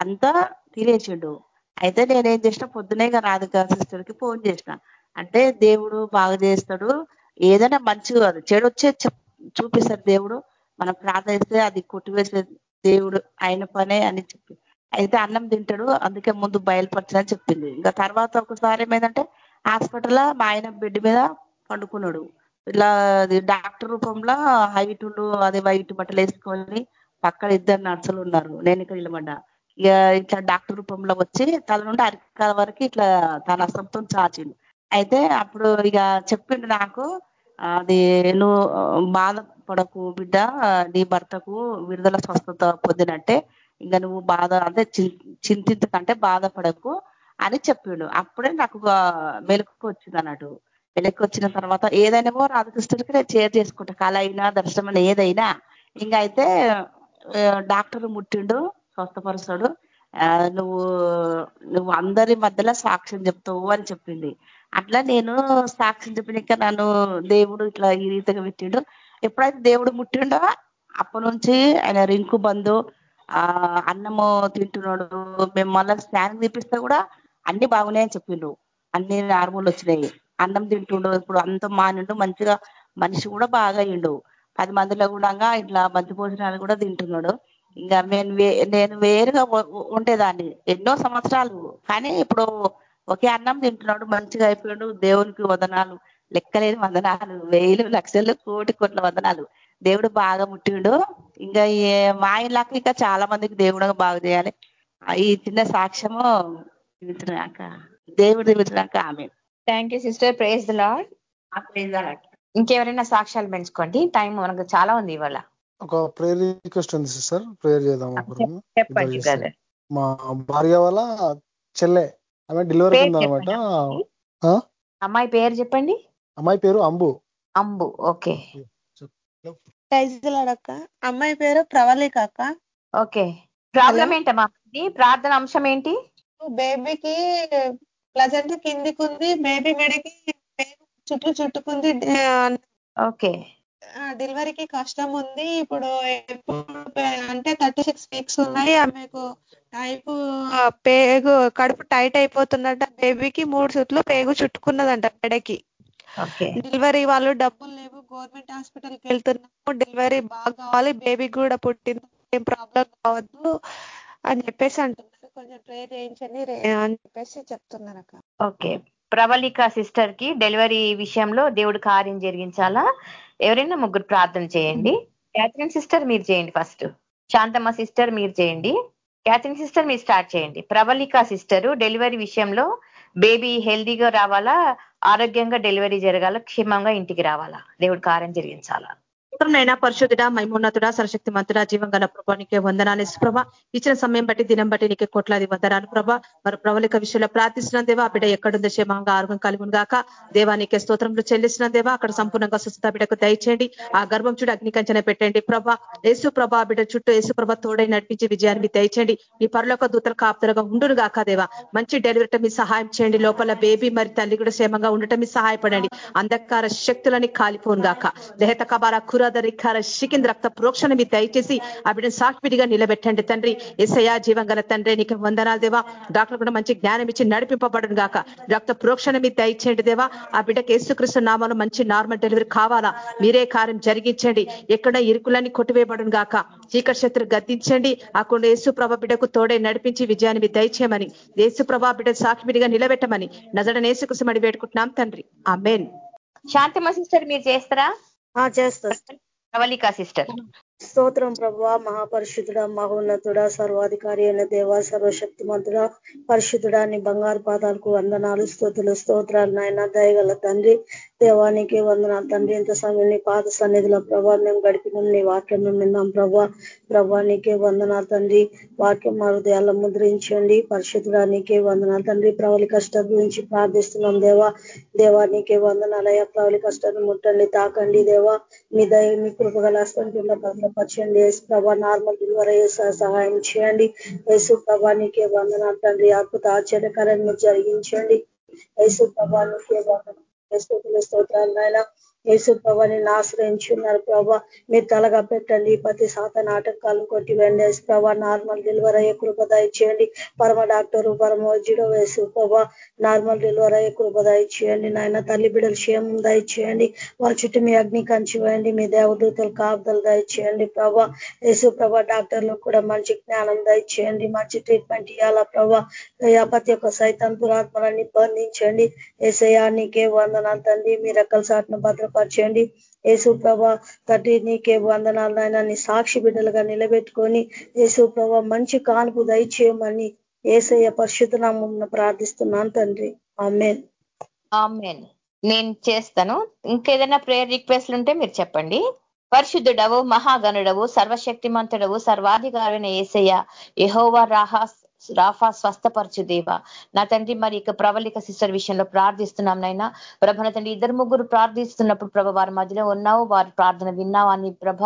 అంతా తీరేసిండు అయితే నేనేం చేసిన పొద్దునే రాదు సిస్టర్కి ఫోన్ చేసిన. అంటే దేవుడు బాగా చేస్తాడు. ఏదైనా మంచిగా కాదు. చెడు వచ్చే చూపిస్తాడు దేవుడు. మనం ప్రార్థిస్తే అది కొట్టివేసే దేవుడు. ఆయన పనే అని చెప్పి. అయితే అన్నం తింటాడు. అందుకే ముందు బయలుపరచని చెప్పింది. ఇంకా తర్వాత ఒకసారి ఏమైందంటే హాస్పిటల్ మా ఆయన బెడ్ మీద పండుకున్నాడు. ఇట్లా అది డాక్టర్ రూపంలో హైట్ అది వైట్ బట్టలు వేసుకొని పక్కన ఇద్దరు నర్సులు ఉన్నారు. నేను ఇక్కడ నిలబడ్డా. ఇక ఇట్లా డాక్టర్ రూపంలో వచ్చి తల నుండి అరికాల వరకు ఇట్లా తన హస్తంతో చాచిండు. అయితే అప్పుడు ఇక చెప్పిండు నాకు అది నువ్వు బాధపడకు బిడ్డ నీ భర్తకు విడుదల స్వస్థత పొందినట్టే ఇంకా నువ్వు బాధ అంటే చి- బాధపడకు అని చెప్పిండు. అప్పుడే నాకు మెలకు వచ్చింది అన్నట్టు. మెలకు వచ్చిన తర్వాత ఏదైనామో రాధాకృష్ణుడికి నేను షేర్ చేసుకుంటా. కళ అయినా దర్శనం ఏదైనా. ఇంకా అయితే డాక్టర్ ముట్టిండు స్వస్థపరుస్తాడు. ఆ, నువ్వు నువ్వు అందరి మధ్యలో సాక్ష్యం చెప్తావు అని చెప్పింది. అట్లా నేను సాక్ష్యం చెప్పినాక నన్ను దేవుడు ఇట్లా ఈ రీతిగా పెట్టిండు. ఎప్పుడైతే దేవుడు ముట్టిండో అప్పటి నుంచి ఆయన రింకు బంధు అన్నము తింటున్నాడు. మేము మళ్ళీ స్నానం తీపిస్తే కూడా అన్ని బాగున్నాయని చెప్పిండు. అన్ని నార్మల్ వచ్చినాయి. అన్నం తింటుండు. ఇప్పుడు అంత మానిండు. మంచిగా మనిషి కూడా బాగా అయ్యిండు. పది మందిలో కూడా ఇట్లా మంచి భోజనాలు కూడా తింటున్నాడు. ఇంకా నేను వే నేను వేరుగా ఉండేదాన్ని. ఎన్నో సంవత్సరాలు. కానీ ఇప్పుడు ఒకే అన్నం తింటున్నాడు. మంచిగా అయిపోయాడు. దేవునికి వదనాలు. లెక్కలేని వందనాలు. వేలు లక్షలు కోటి కోట్ల వందనాలు. దేవుడు బాగా ముట్టిండు. ఇంకా మా ఇలాక ఇంకా చాలా మందికి దేవుడు బాగా చేయాలి. ఈ చిన్న సాక్ష్యము దీవించినాక దేవుడు దీవించినాక ఆమె thank you sister praise the lord ఇంకెవరైనా సాక్ష్యాలు పెంచుకోండి. టైం మనకు చాలా ఉంది ఇవాళ. ఒక ప్రేయర్ రిక్వెస్ట్ ఉంది సిస్టర్ ప్రేయర్ చేద్దాం చెప్పండి మా భార్య వాళ్ళ చెల్లె. ఆమె డెలివరీ. ఆ? అమ్మాయి పేరు చెప్పండి. అమ్మాయి పేరు అంబు. అంబు ఓకే. అక్క అమ్మాయి పేరు ప్రవళిక అక్క. ఓకే. ప్రాబ్లం ఏంటమ్మా? ప్రార్థన అంశం ఏంటి? బేబీకి ప్లజెంట్ కిందికి ఉంది బేబీ మెడకి చుట్టూ చుట్టుకుంది ఓకే. డెలివరీకి కష్టం ఉంది ఇప్పుడు ఎప్పుడు అంటే థర్టీ సిక్స్ వీక్స్ ఉన్నాయి. ఆమెకు టైపు పేగు కడుపు టైట్ అయిపోతుందంట. బేబీకి మూడు చుట్లు పేగు చుట్టుకున్నదంట మెడకి. డెలివరీ వాళ్ళు డబ్బులు లేవు గవర్నమెంట్ హాస్పిటల్కి వెళ్తున్నాము డెలివరీ బాగా కావాలి బేబీ కూడా పుట్టింది ఏం ప్రాబ్లం కావద్దు అని చెప్పేసి అంటున్నారు. కొంచెం ప్రేర్ చేయించండి అని చెప్పేసి చెప్తున్నారు అక్క. ఓకే. ప్రవళిక సిస్టర్కి డెలివరీ విషయంలో దేవుడు కార్యం జరిగించాలా? ఎవరైనా ముగ్గురు ప్రార్థన చేయండి. క్యాథరిన్ సిస్టర్ మీరు చేయండి ఫస్ట్. శాంతమ్మ సిస్టర్ మీరు చేయండి. క్యాథరిన్ సిస్టర్ మీరు స్టార్ట్ చేయండి. ప్రవళిక సిస్టర్ డెలివరీ విషయంలో బేబీ హెల్దీగా రావాలా? ఆరోగ్యంగా డెలివరీ జరగాల క్షేమంగా ఇంటికి రావాలా? దేవుడు కార్యం జరిగించాలా? నైనా పరిశుద్ధుడా మైమోన్నతుడ సరశక్తి మంతుడా జీవం గల ప్రభా నీకే వందనాలు ప్రభ. ఇచ్చిన సమయం బట్టి దినం బట్టి నీకే కోట్లాది వందనాలు ప్రభా. మరి ప్రవళిక విషయంలో ప్రార్థిస్తున్న దేవా. బిడ్డ ఎక్కడుందో క్షేమంగా ఆరోగ్యం కలిగి గాక. దేవా నీకే స్తోత్రంలో చెల్లిస్తున్న దేవా. అక్కడ సంపూర్ణంగా స్వస్థత బిడ్డకు దయచేయండి. ఆ గర్భం చూడు అగ్నికంచన పెట్టండి ప్రభా. యేసు ప్రభా బిడ్డ చుట్టూ యేసు ప్రభ తోడై నడిపించి విజయాన్ని దయచేయండి. మీ పరలోక దూతల కాపుతులుగా ఉండును గాక దేవా. మంచి డెలివరీ మీ సహాయం చేయండి. లోపల బేబీ మరి తల్లి కూడా క్షేమంగా ఉండటం మీ సహాయపడండి. అంధకార శక్తులని కాలిపోను గాక. దేహత కబార కురాదరికార శికింద రక్త ప్రోక్షణ మీ దయచేసి ఆ బిడ్డను సాక్షిడిగా నిలబెట్టండి తండ్రి. ఎసయా జీవం గల తండ్రి నీకు వందనాలు దేవా. డాక్టర్ కూడా మంచి జ్ఞానం ఇచ్చి నడిపింపబడును గాక. రక్త ప్రోక్షణ మీ దయచేయండి దేవా. ఆ బిడ్డకి యేసుక్రీస్తు నామాలు మంచి నార్మల్ డెలివరీ కావాలా? మీరే కార్యం జరిగించండి. ఎక్కడ ఇరుకులన్నీ కొట్టివేయబడును గాక. చీకటి శత్రు గద్దించండి. ఆ కొండ యేసు ప్రభ బిడ్డకు తోడే నడిపించి విజయాన్ని మీరు దయచేయమని యేసు ప్రభా బిడ్డ సాక్షిడిగా నిలబెట్టమని నజడ నేసుకుసి మడి వేడుకుంటున్నాం తండ్రి. ఆ ఆమెన్. శాంతమ్మ సిస్టర్ మీరు చేస్తారా? చేస్తా. ప్రవళిక సిస్టర్. స్తోత్రం ప్రభా మహాపరిశుద్ధుడ మహోన్నతుడ సర్వాధికారి అయిన దేవ సర్వశక్తిమంతుడ మంతుడ నీ బంగారు పాదాలకు వందనాలు స్తోతులు స్తోత్రాలు నాయన దయగల తండ్రి. దేవానికి వందనాలు తండ్రి. ఇంత సమయం నీ పాద సన్నిధిలో ప్రభా మేము గడిపినాం నీ వాక్యం విన్నాం ప్రభా. ప్రభానికి వందనాలు తండ్రి. వాక్యం మా హృదయాల్లో ముద్రించండి. పరిశుద్ధుడానికే వందనాలు తండ్రి. ప్రవళి కష్టం గురించి ప్రార్థిస్తున్నాం దేవా. దేవానికి వందనాలయ వందనాలయ్యా ప్రవళి కష్టాన్ని ముట్టండి తాకండి దేవా. మీ దయ మీ కృపగల హస్తం కింద భద్రపరచండి యేసు ప్రభా నార్మల్ డెలివరీ సహాయం చేయండి. యేసు ప్రభా నీకే వందనాలు తండ్రి. అద్భుత ఆశ్చర్యకరాన్ని జరిగించండి. యేసు ప్రభా నీకే వందనాలు. స్తోత్రాలు నాయన. యేసు ప్రభాని ఆశ్రయించి ఉన్నారు ప్రభా. మీరు తలగా పెట్టండి. ప్రతి శాత నాటకాలను కొట్టివేయండి యేసు ప్రభా నార్మల్ డెలివరీ అయ్యే కృపదాయి చేయండి పరమ డాక్టర్ పరమ వైద్యుడు యేసు ప్రభా నార్మల్ డెలివరీ అయ్యే కృపదాయి చేయండి నాయన తల్లి బిడ్డలు క్షేమం దయచేయండి. వాళ్ళ చుట్టూ మీ అగ్ని కంచి వేయండి. మీ దేవదూతలు కాపుదలు దయచేయండి ప్రభా. యేసు ప్రభా డాక్టర్లు కూడా మంచి జ్ఞానం దయచేయండి. మంచి ట్రీట్మెంట్ ఇవ్వాలా ప్రభా. ప్రతి ఒక్క సైతం దురాత్మలన్నీ బంధించండి. ఏసయా నీకే వందనాలు తండ్రి. మీ రెక్కల సాటును భద్రపరచండి యేసు ప్రభ తండ్రి నీకే వందనాలు నాయన నీ సాక్షి బిడ్డలుగా నిలబెట్టుకొని యేసు ప్రభ మంచి కానుపు దయచేయమని ఏసయ్య పరిశుద్ధ నామం ప్రార్థిస్తున్నాను తండ్రి. ఆమెన్. ఆమెన్. నేను చేస్తాను. ఇంకేదైనా ప్రేయర్ రిక్వెస్ట్లు ఉంటే మీరు చెప్పండి. పరిశుద్ధుడవు మహాగణుడవు సర్వశక్తిమంతుడవు సర్వాధికారైన ఏసయ్య యహోవా రాహాస్ రాఫా స్వస్థపరచు దేవ. నా తండ్రి మరి ఇక ప్రవళిక సిస్టర్ విషయంలో ప్రార్థిస్తున్నాం నైనా ప్రభ నా తండ్రి ఇద్దరు ముగ్గురు ప్రార్థిస్తున్నప్పుడు ప్రభ వారి మధ్యలో ఉన్నావు వారి ప్రార్థన విన్నావు అని ప్రభ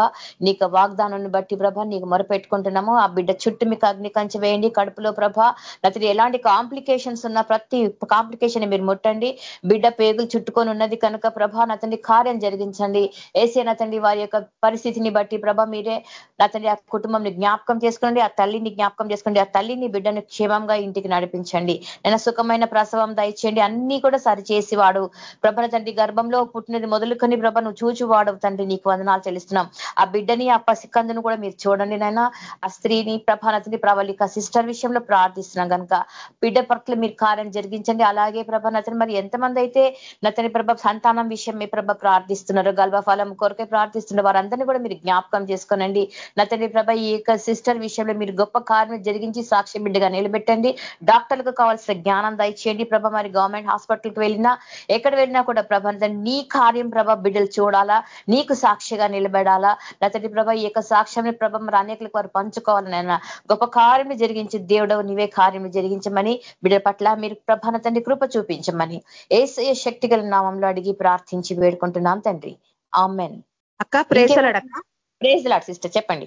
నీకు వాగ్దానాన్ని బట్టి ప్రభ నీకు మొరపెట్టుకుంటున్నాము. ఆ బిడ్డ చుట్టూ మీకు అగ్ని కంచి వేయండి కడుపులో ప్రభ. నా ఎలాంటి కాంప్లికేషన్స్ ఉన్న ప్రతి కాంప్లికేషన్ మీరు ముట్టండి. బిడ్డ పేగులు చుట్టుకొని ఉన్నది కనుక ప్రభ నా కార్యం జరిగించండి. ఏసే నా వారి యొక్క పరిస్థితిని బట్టి ప్రభ మీరే నా ఆ కుటుంబంని జ్ఞాపకం చేసుకోండి ఆ తల్లిని జ్ఞాపకం చేసుకోండి ఆ తల్లిని బిడ్డను క్షేమంగా ఇంటికి నడిపించండి. నేను సుఖమైన ప్రసవం దయచేయండి. అన్ని కూడా సరిచేసి వాడు ప్రభల తండ్రి గర్భంలో పుట్టినది మొదలుకొని ప్రభ నువ్వు చూచువాడు తండ్రి నీకు వందనాలు చెల్లిస్తున్నాం. ఆ బిడ్డని ఆ పసికందును కూడా మీరు చూడండి నాయన. ఆ స్త్రీని ప్రభాన తండ్రి ప్రవళిక సిస్టర్ విషయంలో ప్రార్థిస్తున్నాం కనుక బిడ్డ పట్ల మీరు కార్యం జరిగించండి. అలాగే ప్రభ నతని మరి ఎంతమంది అయితే నతని ప్రభ సంతానం విషయం మీ ప్రభ ప్రార్థిస్తున్నారు గర్భఫలం కొరకే ప్రార్థిస్తున్నారు వారందరినీ కూడా మీరు జ్ఞాపకం చేసుకోనండి. నతని ప్రభ ఈ యొక్క సిస్టర్ విషయంలో మీరు గొప్ప కార్యం జరిగించి సాక్ష్యం బిడ్డగా నిలబెట్టండి. డాక్టర్లకు కావాల్సిన జ్ఞానం దయచేయండి. ప్రభ మరి గవర్నమెంట్ హాస్పిటల్కి వెళ్ళినా ఎక్కడ వెళ్ళినా కూడా ప్రభ నీ కార్యం ప్రభ బిడ్డలు చూడాలా నీకు సాక్షిగా నిలబడాలా. నతని ప్రభ ఈ యొక్క సాక్ష్యాన్ని ప్రభ మరి అనేకలకు వారు పంచుకోవాలనైనా గొప్ప కార్యం జరిగించి దేవుడవు నీవే కార్యం జరిగించమని బిడ్డ పట్ల మీరు ప్రభాన తండ్రి కృప చూపించమని ఏసయ శక్తి గల నామంలో అడిగి ప్రార్థించి వేడుకుంటున్నాం తండ్రి. ఆమెన్. అక్క ప్రేసలాడక్క సిస్టర్ చెప్పండి.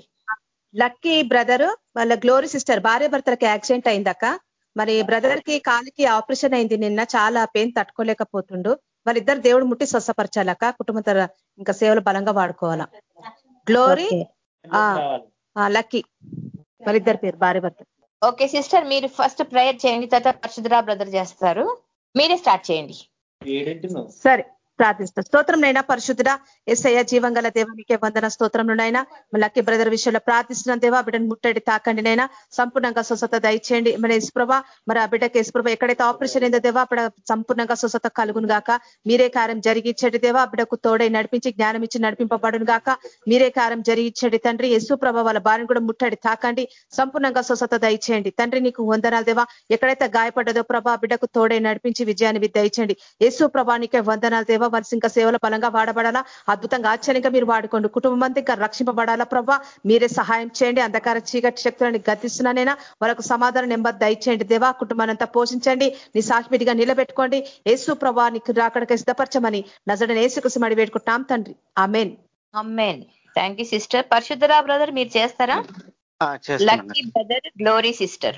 లక్కీ బ్రదర్ వాళ్ళ గ్లోరీ సిస్టర్ భార్య భర్తలకి యాక్సిడెంట్ అయిందక్క. మరి బ్రదర్కి కాలికి ఆపరేషన్ అయింది నిన్న చాలా పెయిన్ తట్టుకోలేకపోతుండు. వాళ్ళిద్దరు దేవుడు ముట్టి స్వస్థపరచాలక్క కుటుంబ ఇంకా సేవలు బలంగా వాడుకోవాలా. Glory Lucky. వాళ్ళిద్దరు పేరు భార్య భర్త. ఓకే సిస్టర్ మీరు ఫస్ట్ ప్రేయర్ చేయండి తర్వాత పరిశుద్ధరా బ్రదర్ చేస్తారు. మీరే స్టార్ట్ చేయండి. సరే. ప్రార్థిస్తాం స్తోత్రం నైనా పరిశుద్ధుడ ఎస్ఐ జీవంగల దేవానికే వందన స్తోత్రంలోనైనా లక్కీ బ్రదర్ విషయంలో ప్రార్థిస్తున్న దేవా బిడ్డను ముట్టడి తాకండి నైనా సంపూర్ణంగా స్వస్థత దయచేయండి. మన యశ్ప్రభ మరి ఆ బిడ్డకి యశ్ప్రభ ఎక్కడైతే ఆపరేషన్ అయిందో దేవా అక్కడ సంపూర్ణంగా స్వస్థత కలుగును గాక మీరే కార్యం జరిగించండి దేవా బిడ్డకు తోడై నడిపించి జ్ఞానం ఇచ్చి నడిపింపబడును గాక. మీరే కార్యం జరిగించండి తండ్రి. యశుప్రభ వాళ్ళ భార్యను కూడా ముట్టడి తాకండి. సంపూర్ణంగా స్వస్థత దయచేయండి. తండ్రి నీకు వందనాలు దేవా. ఎక్కడైతే గాయపడ్డదో ప్రభా బిడ్డకు తోడై నడిపించి విజయాన్ని దయచేయండి. యేసు ప్రభానికే వందనాలు దేవా. వరుస ఇంకా సేవల బలంగా వాడబడాలా? అద్భుతంగా ఆశ్చర్యంగా మీరు వాడుకోండి. కుటుంబం అంతా ఇంకా రక్షింపబడాలా ప్రభా మీరే సహాయం చేయండి. అంధకార చీకటి శక్తులని గతిస్తున్నానైనా వాళ్ళకు సమాధానం నెంబర్ దయచేయండి. దేవా కుటుంబాన్ని అంతా పోషించండి. నీ సాక్షిడిగా నిలబెట్టుకోండి. యేసు ప్రభా నీకు రాకడకి సిద్ధపరచమని నజడని ఏసుకుసి మడి వేడుకుంటాం తండ్రి. Amen. Amen thank you sister పరిశుద్ధరా brother మీరు చేస్తారా? లక్కీ బ్రదర్ గ్లోరీ సిస్టర్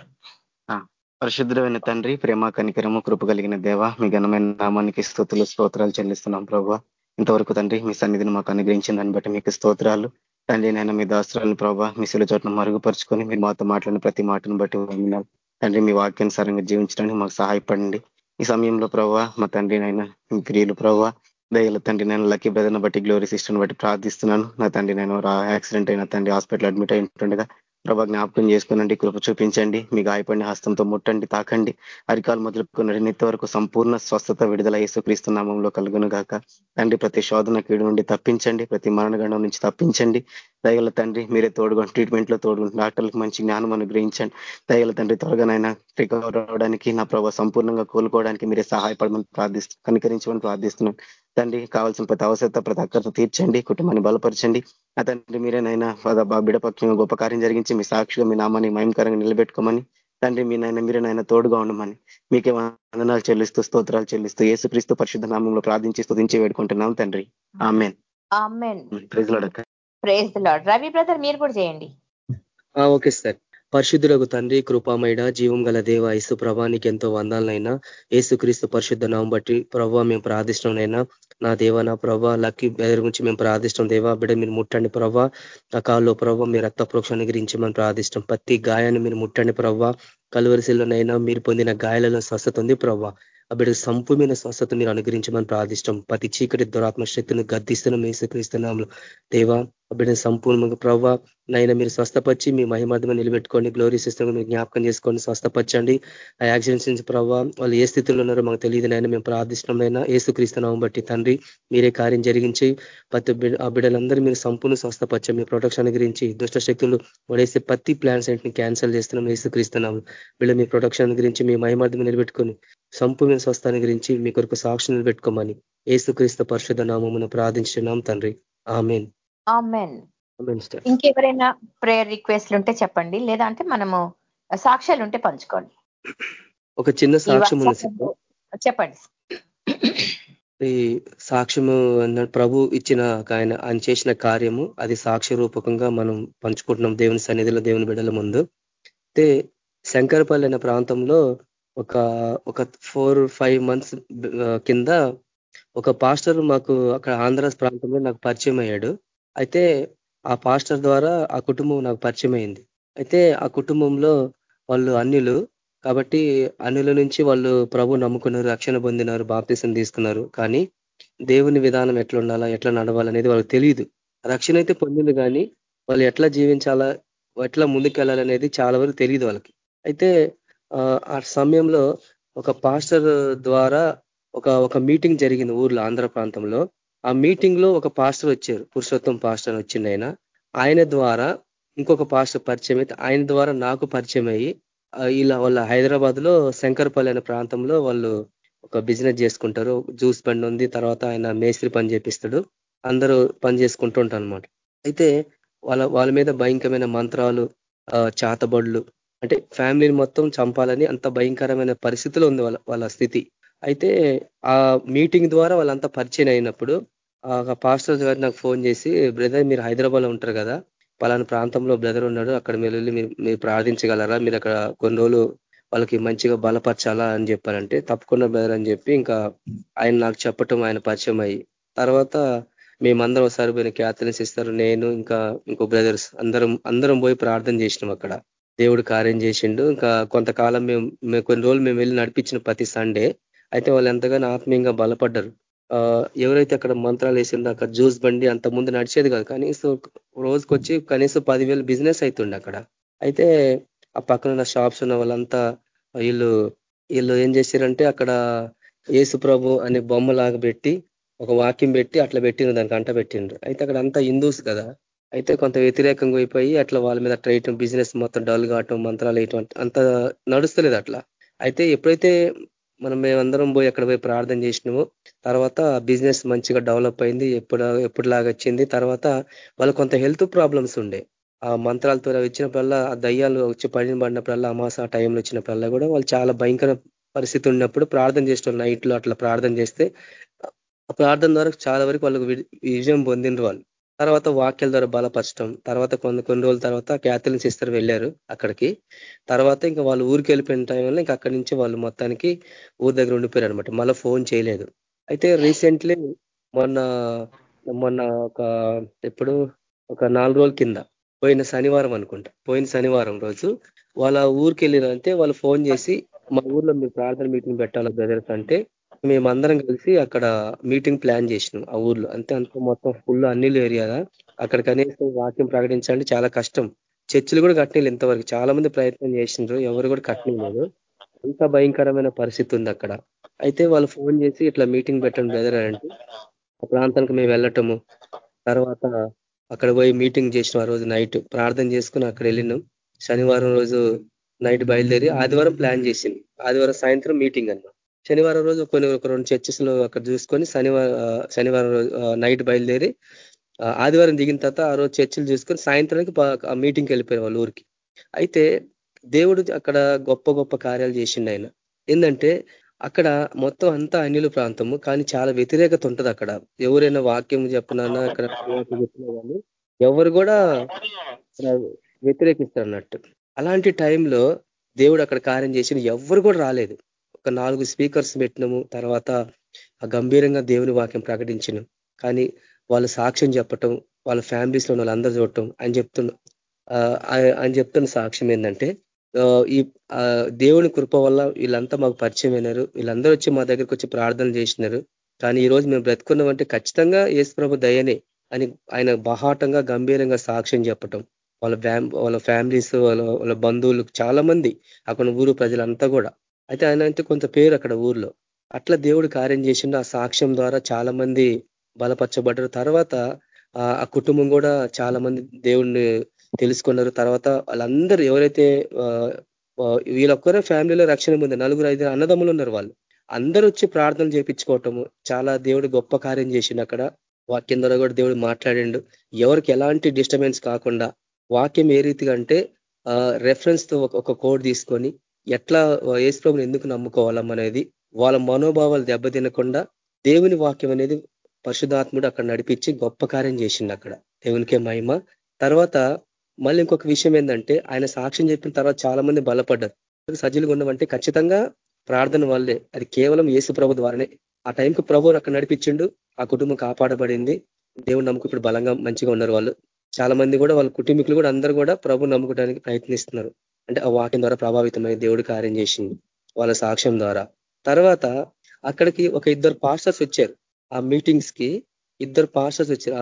పరిశుద్ధమైన తండ్రి ప్రేమ కనికరము కృప కలిగిన దేవ మీ ఘనమైన నామానికి స్థుతులు స్తోత్రాలు చెల్లిస్తున్నాం ప్రభావ ఇంతవరకు తండ్రి మీ సన్నిధిని మాకు అనుగ్రహించిన దాన్ని బట్టి మీకు స్తోత్రాలు. తండ్రి నేను మీ దాస్త్రాలను ప్రభావ మీ శిల చోట్ల మరుగుపరుచుకొని మీరు మాతో మాట్లాడిన ప్రతి మాటను బట్టి విన్నాం తండ్రి మీ వాక్యానుసారంగా జీవించడానికి మాకు సహాయపడండి. ఈ సమయంలో ప్రభావ మా తండ్రి నైనా మీ క్రియలు ప్రభావ దయల తండ్రి నేను లక్కీ బ్రదర్ని బట్టి గ్లోరీ సిస్టర్ని బట్టి ప్రార్థిస్తున్నాను. నా తండ్రి నేను యాక్సిడెంట్ అయిన తండ్రి హాస్పిటల్ అడ్మిట్ అయినట్టుండగా ప్రభా జ్ఞాపకం చేసుకునండి కృప చూపించండి మీ గాయపడిన హస్తంతో ముట్టండి తాకండి. అరికాలు మొదలుకున్న నిత్య వరకు సంపూర్ణ స్వస్థత విడుదల యేసుక్రీస్తు నామంలో కలుగును గాక. తండ్రి ప్రతి శోధన కీడు నుండి తప్పించండి ప్రతి మరణగండం నుంచి తప్పించండి. దయగల తండ్రి మీరే తోడుకోండి ట్రీట్మెంట్లో డాక్టర్లకు మంచి జ్ఞానం అనుగ్రహించండి. దయగల తండ్రి త్వరగానైనా రికవర్ అవడానికి నా ప్రభావ సంపూర్ణంగా కోలుకోవడానికి మీరే సహాయపడమని ప్రార్థిస్తూ కనికరించమని ప్రార్థిస్తున్నాను. తండ్రి కావాల్సిన ప్రతి అవసరత ప్రతి అక్కత తీర్చండి కుటుంబాన్ని బలపరచండి. ఆ తండ్రి మీరేనైనా బిడ పక్షంగా గొప్ప కార్యం జరిగించి మీ సాక్షిగా మీ నామాన్ని మయంకరంగా నిలబెట్టుకోమని. తండ్రి మీ నాయన మీరేనైనా తోడుగా ఉండమని. మీకే వందనాలు చెల్లిస్తూ స్తోత్రాలు చెల్లిస్తూ ఏసుక్రీస్తు పరిశుద్ధ నామంలో ప్రార్థించి స్తుతించి వేడుకుంటున్నాం తండ్రి. Amen. Amen. Praise praise lord. Ravi brother మీరు కూడా చేయండి. Okay sir. పరిశుద్ధులకు తండ్రి కృపామైడ జీవం గల దేవ యేసు ప్రభానికి ఎంతో వందాలనైనా యేసుక్రీస్తు పరిశుద్ధ నామం బట్టి ప్రభావ మేము ప్రార్థిష్టంనైనా నా దేవ నా ప్రభా లక్కీ బెదర్ గురించి మేము ప్రార్థిష్టం దేవా. బిడ్డ మీరు ముట్టండి ప్రభా. ఆ కాల్లో ప్రభావ మీ రక్త ప్రోక్షణ గురించి మనం ప్రార్థిష్టం ప్రతి గాయాన్ని మీరు ముట్టండి ప్రభా. కలువరిశిల్లోనైనా మీరు పొందిన గాయాలలో స్వస్థత ఉంది ప్రభా. ఆ బిడ్డ సంపూర్ణ స్వస్థత మీరు అనుగ్రహించమని ప్రార్థిష్టం ప్రతి చీకటి దురాత్మ శక్తిని గద్దిస్తున్నాం ఏసుక్రీస్తున్నాంలో దేవా బిడ్డ సంపూర్ణంగా ప్రభావ నైనా మీరు స్వస్థపరిచి మీ మహిమార్థమే నిలబెట్టుకోండి. గ్లోరీ సిస్టమ్ మీరు జ్ఞాపకం చేసుకోండి. స్వస్థపరచండి. ఆ యాక్సిడెంట్స్ నుంచి ప్రభావ వాళ్ళు ఏ స్థితిలో ఉన్నారో మాకు తెలియదు నాయన. మేము ప్రార్థిష్టమైనా ఏసుక్రీస్తున్నాం బట్టి తండ్రి మీరే కార్యం జరిగించి ప్రతి ఆ బిడ్డలందరూ మీరు సంపూర్ణ స్వస్థపరచం మీ ప్రొటెక్షన్ గురించి దుష్ట శక్తులు పడేసే ప్రతి ప్లాన్స్ని క్యాన్సిల్ చేస్తున్నాం ఏసుక్రీస్తున్నాం వీళ్ళు మీ ప్రొటెక్షన్ గురించి మీ మహిమార్థం నిలబెట్టుకొని సంపూర్ణ స్వస్థాన్ని గురించి మీ కొరకు సాక్షి నిలబెట్టుకోమని ఏసుక్రీస్తు పరిశుద్ధ నామమును ప్రార్థించున్నాం తండ్రి. ఆమెన్. ఇంకెవరైనా ప్రేయర్ రిక్వెస్ట్లు ఉంటే చెప్పండి. లేదా అంటే మనము సాక్ష్యాలు ఉంటే పంచుకోండి. ఒక చిన్న సాక్ష్యం చెప్పండి. ఈ సాక్ష్యము ప్రభు ఇచ్చిన ఆయన ఆయన చేసిన కార్యము అది సాక్ష్య రూపకంగా మనం పంచుకుంటున్నాం దేవుని సన్నిధిలో దేవుని బిడ్డల ముందు. అయితే శంకరపల్లి అనే ప్రాంతంలో ఒక ఒక ఫోర్ ఫైవ్ మంత్స్ కింద ఒక పాస్టర్ మాకు అక్కడ ఆంధ్ర ప్రాంతంలో నాకు పరిచయం అయ్యాడు. అయితే ఆ పాస్టర్ ద్వారా ఆ కుటుంబం నాకు పరిచయం అయింది. అయితే ఆ కుటుంబంలో వాళ్ళు అన్యులు. కాబట్టి అన్యుల నుంచి వాళ్ళు ప్రభు నమ్ముకున్నారు రక్షణ పొందినారు బాప్తీసం తీసుకున్నారు. కానీ దేవుని విధానం ఎట్లా ఉండాలా ఎట్లా నడవాలనేది వాళ్ళకి తెలియదు రక్షణ అయితే పొందింది కానీ వాళ్ళు ఎట్లా జీవించాలా ఎట్లా ముందుకెళ్ళాలనేది చాలా వరకు తెలియదు వాళ్ళకి. అయితే ఆ సమయంలో ఒక పాస్టర్ ద్వారా ఒక ఒక మీటింగ్ జరిగింది ఊర్లో ఆంధ్ర ప్రాంతంలో. ఆ మీటింగ్లో ఒక పాస్టర్ వచ్చారు. పురుషోత్తం పాస్టర్ అని ఆయన. ఆయన ద్వారా ఇంకొక పాస్టర్ పరిచయం అయితే ఆయన ద్వారా నాకు పరిచయం అయ్యి ఇలా వాళ్ళ హైదరాబాద్లో శంకర్పల్లి అనే ప్రాంతంలో వాళ్ళు ఒక బిజినెస్ చేసుకుంటారు. జ్యూస్ బండి ఉంది తర్వాత ఆయన మేస్త్రి పని చేపిస్తాడు. అందరూ పని చేసుకుంటూ ఉంటారు అనమాట అయితే వాళ్ళ వాళ్ళ మీద భయంకరమైన మంత్రాలు చాతబడులు అంటే ఫ్యామిలీని మొత్తం చంపాలని అంత భయంకరమైన పరిస్థితిలో ఉంది వాళ్ళ వాళ్ళ స్థితి. అయితే ఆ మీటింగ్ ద్వారా వాళ్ళంతా పరిచయం అయినప్పుడు ఆ పాస్టర్ గారు నాకు ఫోన్ చేసి బ్రదర్ మీరు హైదరాబాద్లో ఉంటారు కదా పలానా ప్రాంతంలో బ్రదర్ ఉన్నాడు అక్కడ మీరు వెళ్ళి మీరు ప్రార్థించగలరా? మీరు అక్కడ కొన్ని రోజులు వాళ్ళకి మంచిగా బలపరచాలా? అని చెప్పారంటే తప్పకుండా బ్రదర్ అని చెప్పి ఇంకా ఆయన నాకు చెప్పటం ఆయన పరిచయం అయ్యి తర్వాత మేమందరం ఒకసారి పోయిన క్యాథలిన్స్ ఇస్తారు నేను ఇంకా ఇంకో బ్రదర్స్ అందరం అందరం పోయి ప్రార్థన చేసినాం అక్కడ. దేవుడు కార్యం చేసిండు. ఇంకా కొంతకాలం మేము కొన్ని రోజులు మేము వెళ్ళి నడిపించిన ప్రతి సండే అయితే వాళ్ళు ఎంతగానో ఆత్మీయంగా బలపడ్డారు. ఎవరైతే అక్కడ మంత్రాలు వేసిందో అక్కడ జ్యూస్ బండి అంత ముందు నడిచేది కాదు. కనీసం రోజుకొచ్చి కనీసం పదివేలు బిజినెస్ అవుతుండే అక్కడ. అయితే ఆ పక్కన ఉన్న షాప్స్ ఉన్న వాళ్ళంతా వీళ్ళు వీళ్ళు ఏం చేశారంటే అక్కడ యేసు ప్రభు అనే బొమ్మలాగా పెట్టి ఒక వాక్యం పెట్టి అట్లా పెట్టిండ్రు దానికి అంట పెట్టిండ్రు. అయితే అక్కడ అంతా హిందూస్ కదా. అయితే కొంత వ్యతిరేకంగా అయిపోయి అట్లా వాళ్ళ మీద ట్రైటం బిజినెస్ మొత్తం డల్ కావటం మంత్రాలు వేయటం అంత నడుస్తలేదు అట్లా. అయితే ఎప్పుడైతే మనం మేమందరం పోయి అక్కడ పోయి ప్రార్థన చేసినాము. తర్వాత బిజినెస్ మంచిగా డెవలప్ అయింది. ఎప్పుడు ఎప్పుడులాగా వచ్చింది. తర్వాత వాళ్ళు కొంత హెల్త్ ప్రాబ్లమ్స్ ఉండే. ఆ మంత్రాలతో వచ్చినప్పుడల్లా ఆ దయ్యాలు వచ్చి పడిన పడినప్పుడల్లా అమాస ఆ టైంలో వచ్చినప్పుడల్లా కూడా వాళ్ళు చాలా భయంకర పరిస్థితి ఉన్నప్పుడు ప్రార్థన చేసిన నైట్లో అట్లా ప్రార్థన చేస్తే ఆ ప్రార్థన ద్వారా చాలా వరకు వాళ్ళకు విజయం పొందిండ్రు వాళ్ళు. తర్వాత వాక్యాల ద్వారా బలపరచడం తర్వాత కొన్ని కొన్ని రోజుల తర్వాత క్యాథలిన్ ఇస్తారు వెళ్ళారు అక్కడికి. తర్వాత ఇంకా వాళ్ళు ఊరికి వెళ్ళిపోయిన టైం వల్ల ఇంకా అక్కడి నుంచి వాళ్ళు మొత్తానికి ఊరి దగ్గర ఉండిపోయారు అనమాట మళ్ళీ ఫోన్ చేయలేదు. అయితే రీసెంట్లీ మొన్న మొన్న ఒక ఎప్పుడు? ఒక నాలుగు రోజుల కింద పోయిన శనివారం అనుకుంటా. పోయిన శనివారం రోజు వాళ్ళ ఊరికి వెళ్ళినంటే వాళ్ళు ఫోన్ చేసి మా ఊర్లో మీరు ప్రార్థన మీటింగ్ పెట్టాలా బ్రదర్స్ అంటే మేమందరం కలిసి అక్కడ మీటింగ్ ప్లాన్ చేసినాం ఆ ఊర్లో. అంతే అంత మొత్తం ఫుల్ అన్నిలు ఏరియా అక్కడ కనీసం వాక్యం ప్రకటించాలంటే చాలా కష్టం. చర్చిలు కూడా కట్టలేదు ఇంతవరకు. చాలా మంది ప్రయత్నం చేసిండ్రు ఎవరు కూడా కట్టలేదు అంత భయంకరమైన పరిస్థితి ఉంది అక్కడ. అయితే వాళ్ళు ఫోన్ చేసి ఇట్లా మీటింగ్ పెట్టండి బ్రదర్ అంటే ఆ ప్రాంతానికి మేము వెళ్ళటము. తర్వాత అక్కడ పోయి మీటింగ్ చేసిన ఆ రోజు నైట్ ప్రార్థన చేసుకుని అక్కడ వెళ్ళినాం. శనివారం రోజు నైట్ బయలుదేరి ఆదివారం ప్లాన్ చేసింది. ఆదివారం సాయంత్రం మీటింగ్ అన్న శనివారం రోజు కొన్ని ఒక రెండు చర్చెస్లో అక్కడ చూసుకొని శనివారం శనివారం రోజు నైట్ బయలుదేరి ఆదివారం దిగిన తర్వాత ఆ రోజు చర్చలు చూసుకొని సాయంత్రానికి ఆ మీటింగ్కి వెళ్ళిపోయారు వాళ్ళ ఊరికి. అయితే దేవుడు అక్కడ గొప్ప గొప్ప కార్యాలు చేసిండు ఆయన. ఏంటంటే అక్కడ మొత్తం అంతా అన్యుల ప్రాంతము కానీ చాలా వ్యతిరేకత ఉంటుంది అక్కడ. ఎవరైనా వాక్యం చెప్పినా అక్కడ చెప్పినా కానీ ఎవరు కూడా వ్యతిరేకిస్తారు అన్నట్టు. అలాంటి టైంలో దేవుడు అక్కడ కార్యం చేసిన ఎవ్వరు కూడా రాలేదు. ఒక నాలుగు స్పీకర్స్ పెట్టినము తర్వాత గంభీరంగా దేవుని వాక్యం ప్రకటించినాం. కానీ వాళ్ళు సాక్ష్యం చెప్పటం వాళ్ళ ఫ్యామిలీస్లో వాళ్ళందరూ చూడటం అని చెప్తున్న అని చెప్తున్న సాక్ష్యం ఏంటంటే ఈ దేవుని కృప వల్ల వీళ్ళంతా మాకు పరిచయం అయినారు. వీళ్ళందరూ వచ్చి మా దగ్గరికి వచ్చి ప్రార్థన చేసినారు. కానీ ఈరోజు మేము బ్రతుకున్నామంటే ఖచ్చితంగా ప్రభు దయనే అని ఆయన బహాటంగా గంభీరంగా సాక్ష్యం చెప్పటం. వాళ్ళ వాళ్ళ ఫ్యామిలీస్ వాళ్ళ వాళ్ళ బంధువులు చాలా మంది అక్కడ ఊరు ప్రజలంతా కూడా. అయితే ఆయన అయితే కొంత పేరు అక్కడ ఊర్లో. అట్లా దేవుడు కార్యం చేసిండు. ఆ సాక్ష్యం ద్వారా చాలా మంది బలపరచబడ్డారు. తర్వాత ఆ కుటుంబం కూడా చాలా మంది దేవుణ్ణి తెలుసుకున్నారు. తర్వాత వాళ్ళందరూ ఎవరైతే వీళ్ళొక్కరే ఫ్యామిలీలో రక్షణ ఉంది నలుగురు ఐదు అన్నదమ్ములు ఉన్నారు వాళ్ళు. అందరూ వచ్చి ప్రార్థనలు చేపించుకోవటము చాలా దేవుడు గొప్ప కార్యం చేసిండు అక్కడ. వాక్యం ద్వారా కూడా దేవుడు మాట్లాడిండు. ఎవరికి ఎలాంటి డిస్టర్బెన్స్ కాకుండా వాక్యం ఏ రీతిగా అంటే రెఫరెన్స్తో ఒక కోడ్ తీసుకొని ఎట్లా ఏసుప్రభుని ఎందుకు నమ్ముకోవాలం అనేది వాళ్ళ మనోభావాలు దెబ్బతినకుండా దేవుని వాక్యం అనేది పరిశుధాత్ముడు అక్కడ నడిపించి గొప్ప కార్యం చేసిండు అక్కడ. దేవునికే మహిమ. తర్వాత మళ్ళీ ఇంకొక విషయం ఏంటంటే ఆయన సాక్ష్యం చెప్పిన తర్వాత చాలా మంది బలపడ్డారు. సజ్జలుగా ఉన్నామంటే ఖచ్చితంగా ప్రార్థన వల్లే అది కేవలం యేసు ప్రభు ద్వారానే. ఆ టైంకి ప్రభు అక్కడ నడిపించిండు ఆ కుటుంబం కాపాడబడింది. దేవుడు నమ్ముకు ఇప్పుడు బలంగా మంచిగా ఉన్నారు వాళ్ళు. చాలా మంది కూడా వాళ్ళ కుటుంబీకులు కూడా అందరూ కూడా ప్రభు నమ్ముకోవడానికి ప్రయత్నిస్తున్నారు. అంటే ఆ వాక్యం ద్వారా ప్రభావితమై దేవుడు కార్యం చేసింది వాళ్ళ సాక్ష్యం ద్వారా. తర్వాత అక్కడికి ఒక ఇద్దరు పాస్టర్స్ వచ్చారు. ఆ మీటింగ్స్కి ఇద్దరు పాస్టర్స్ వచ్చారు.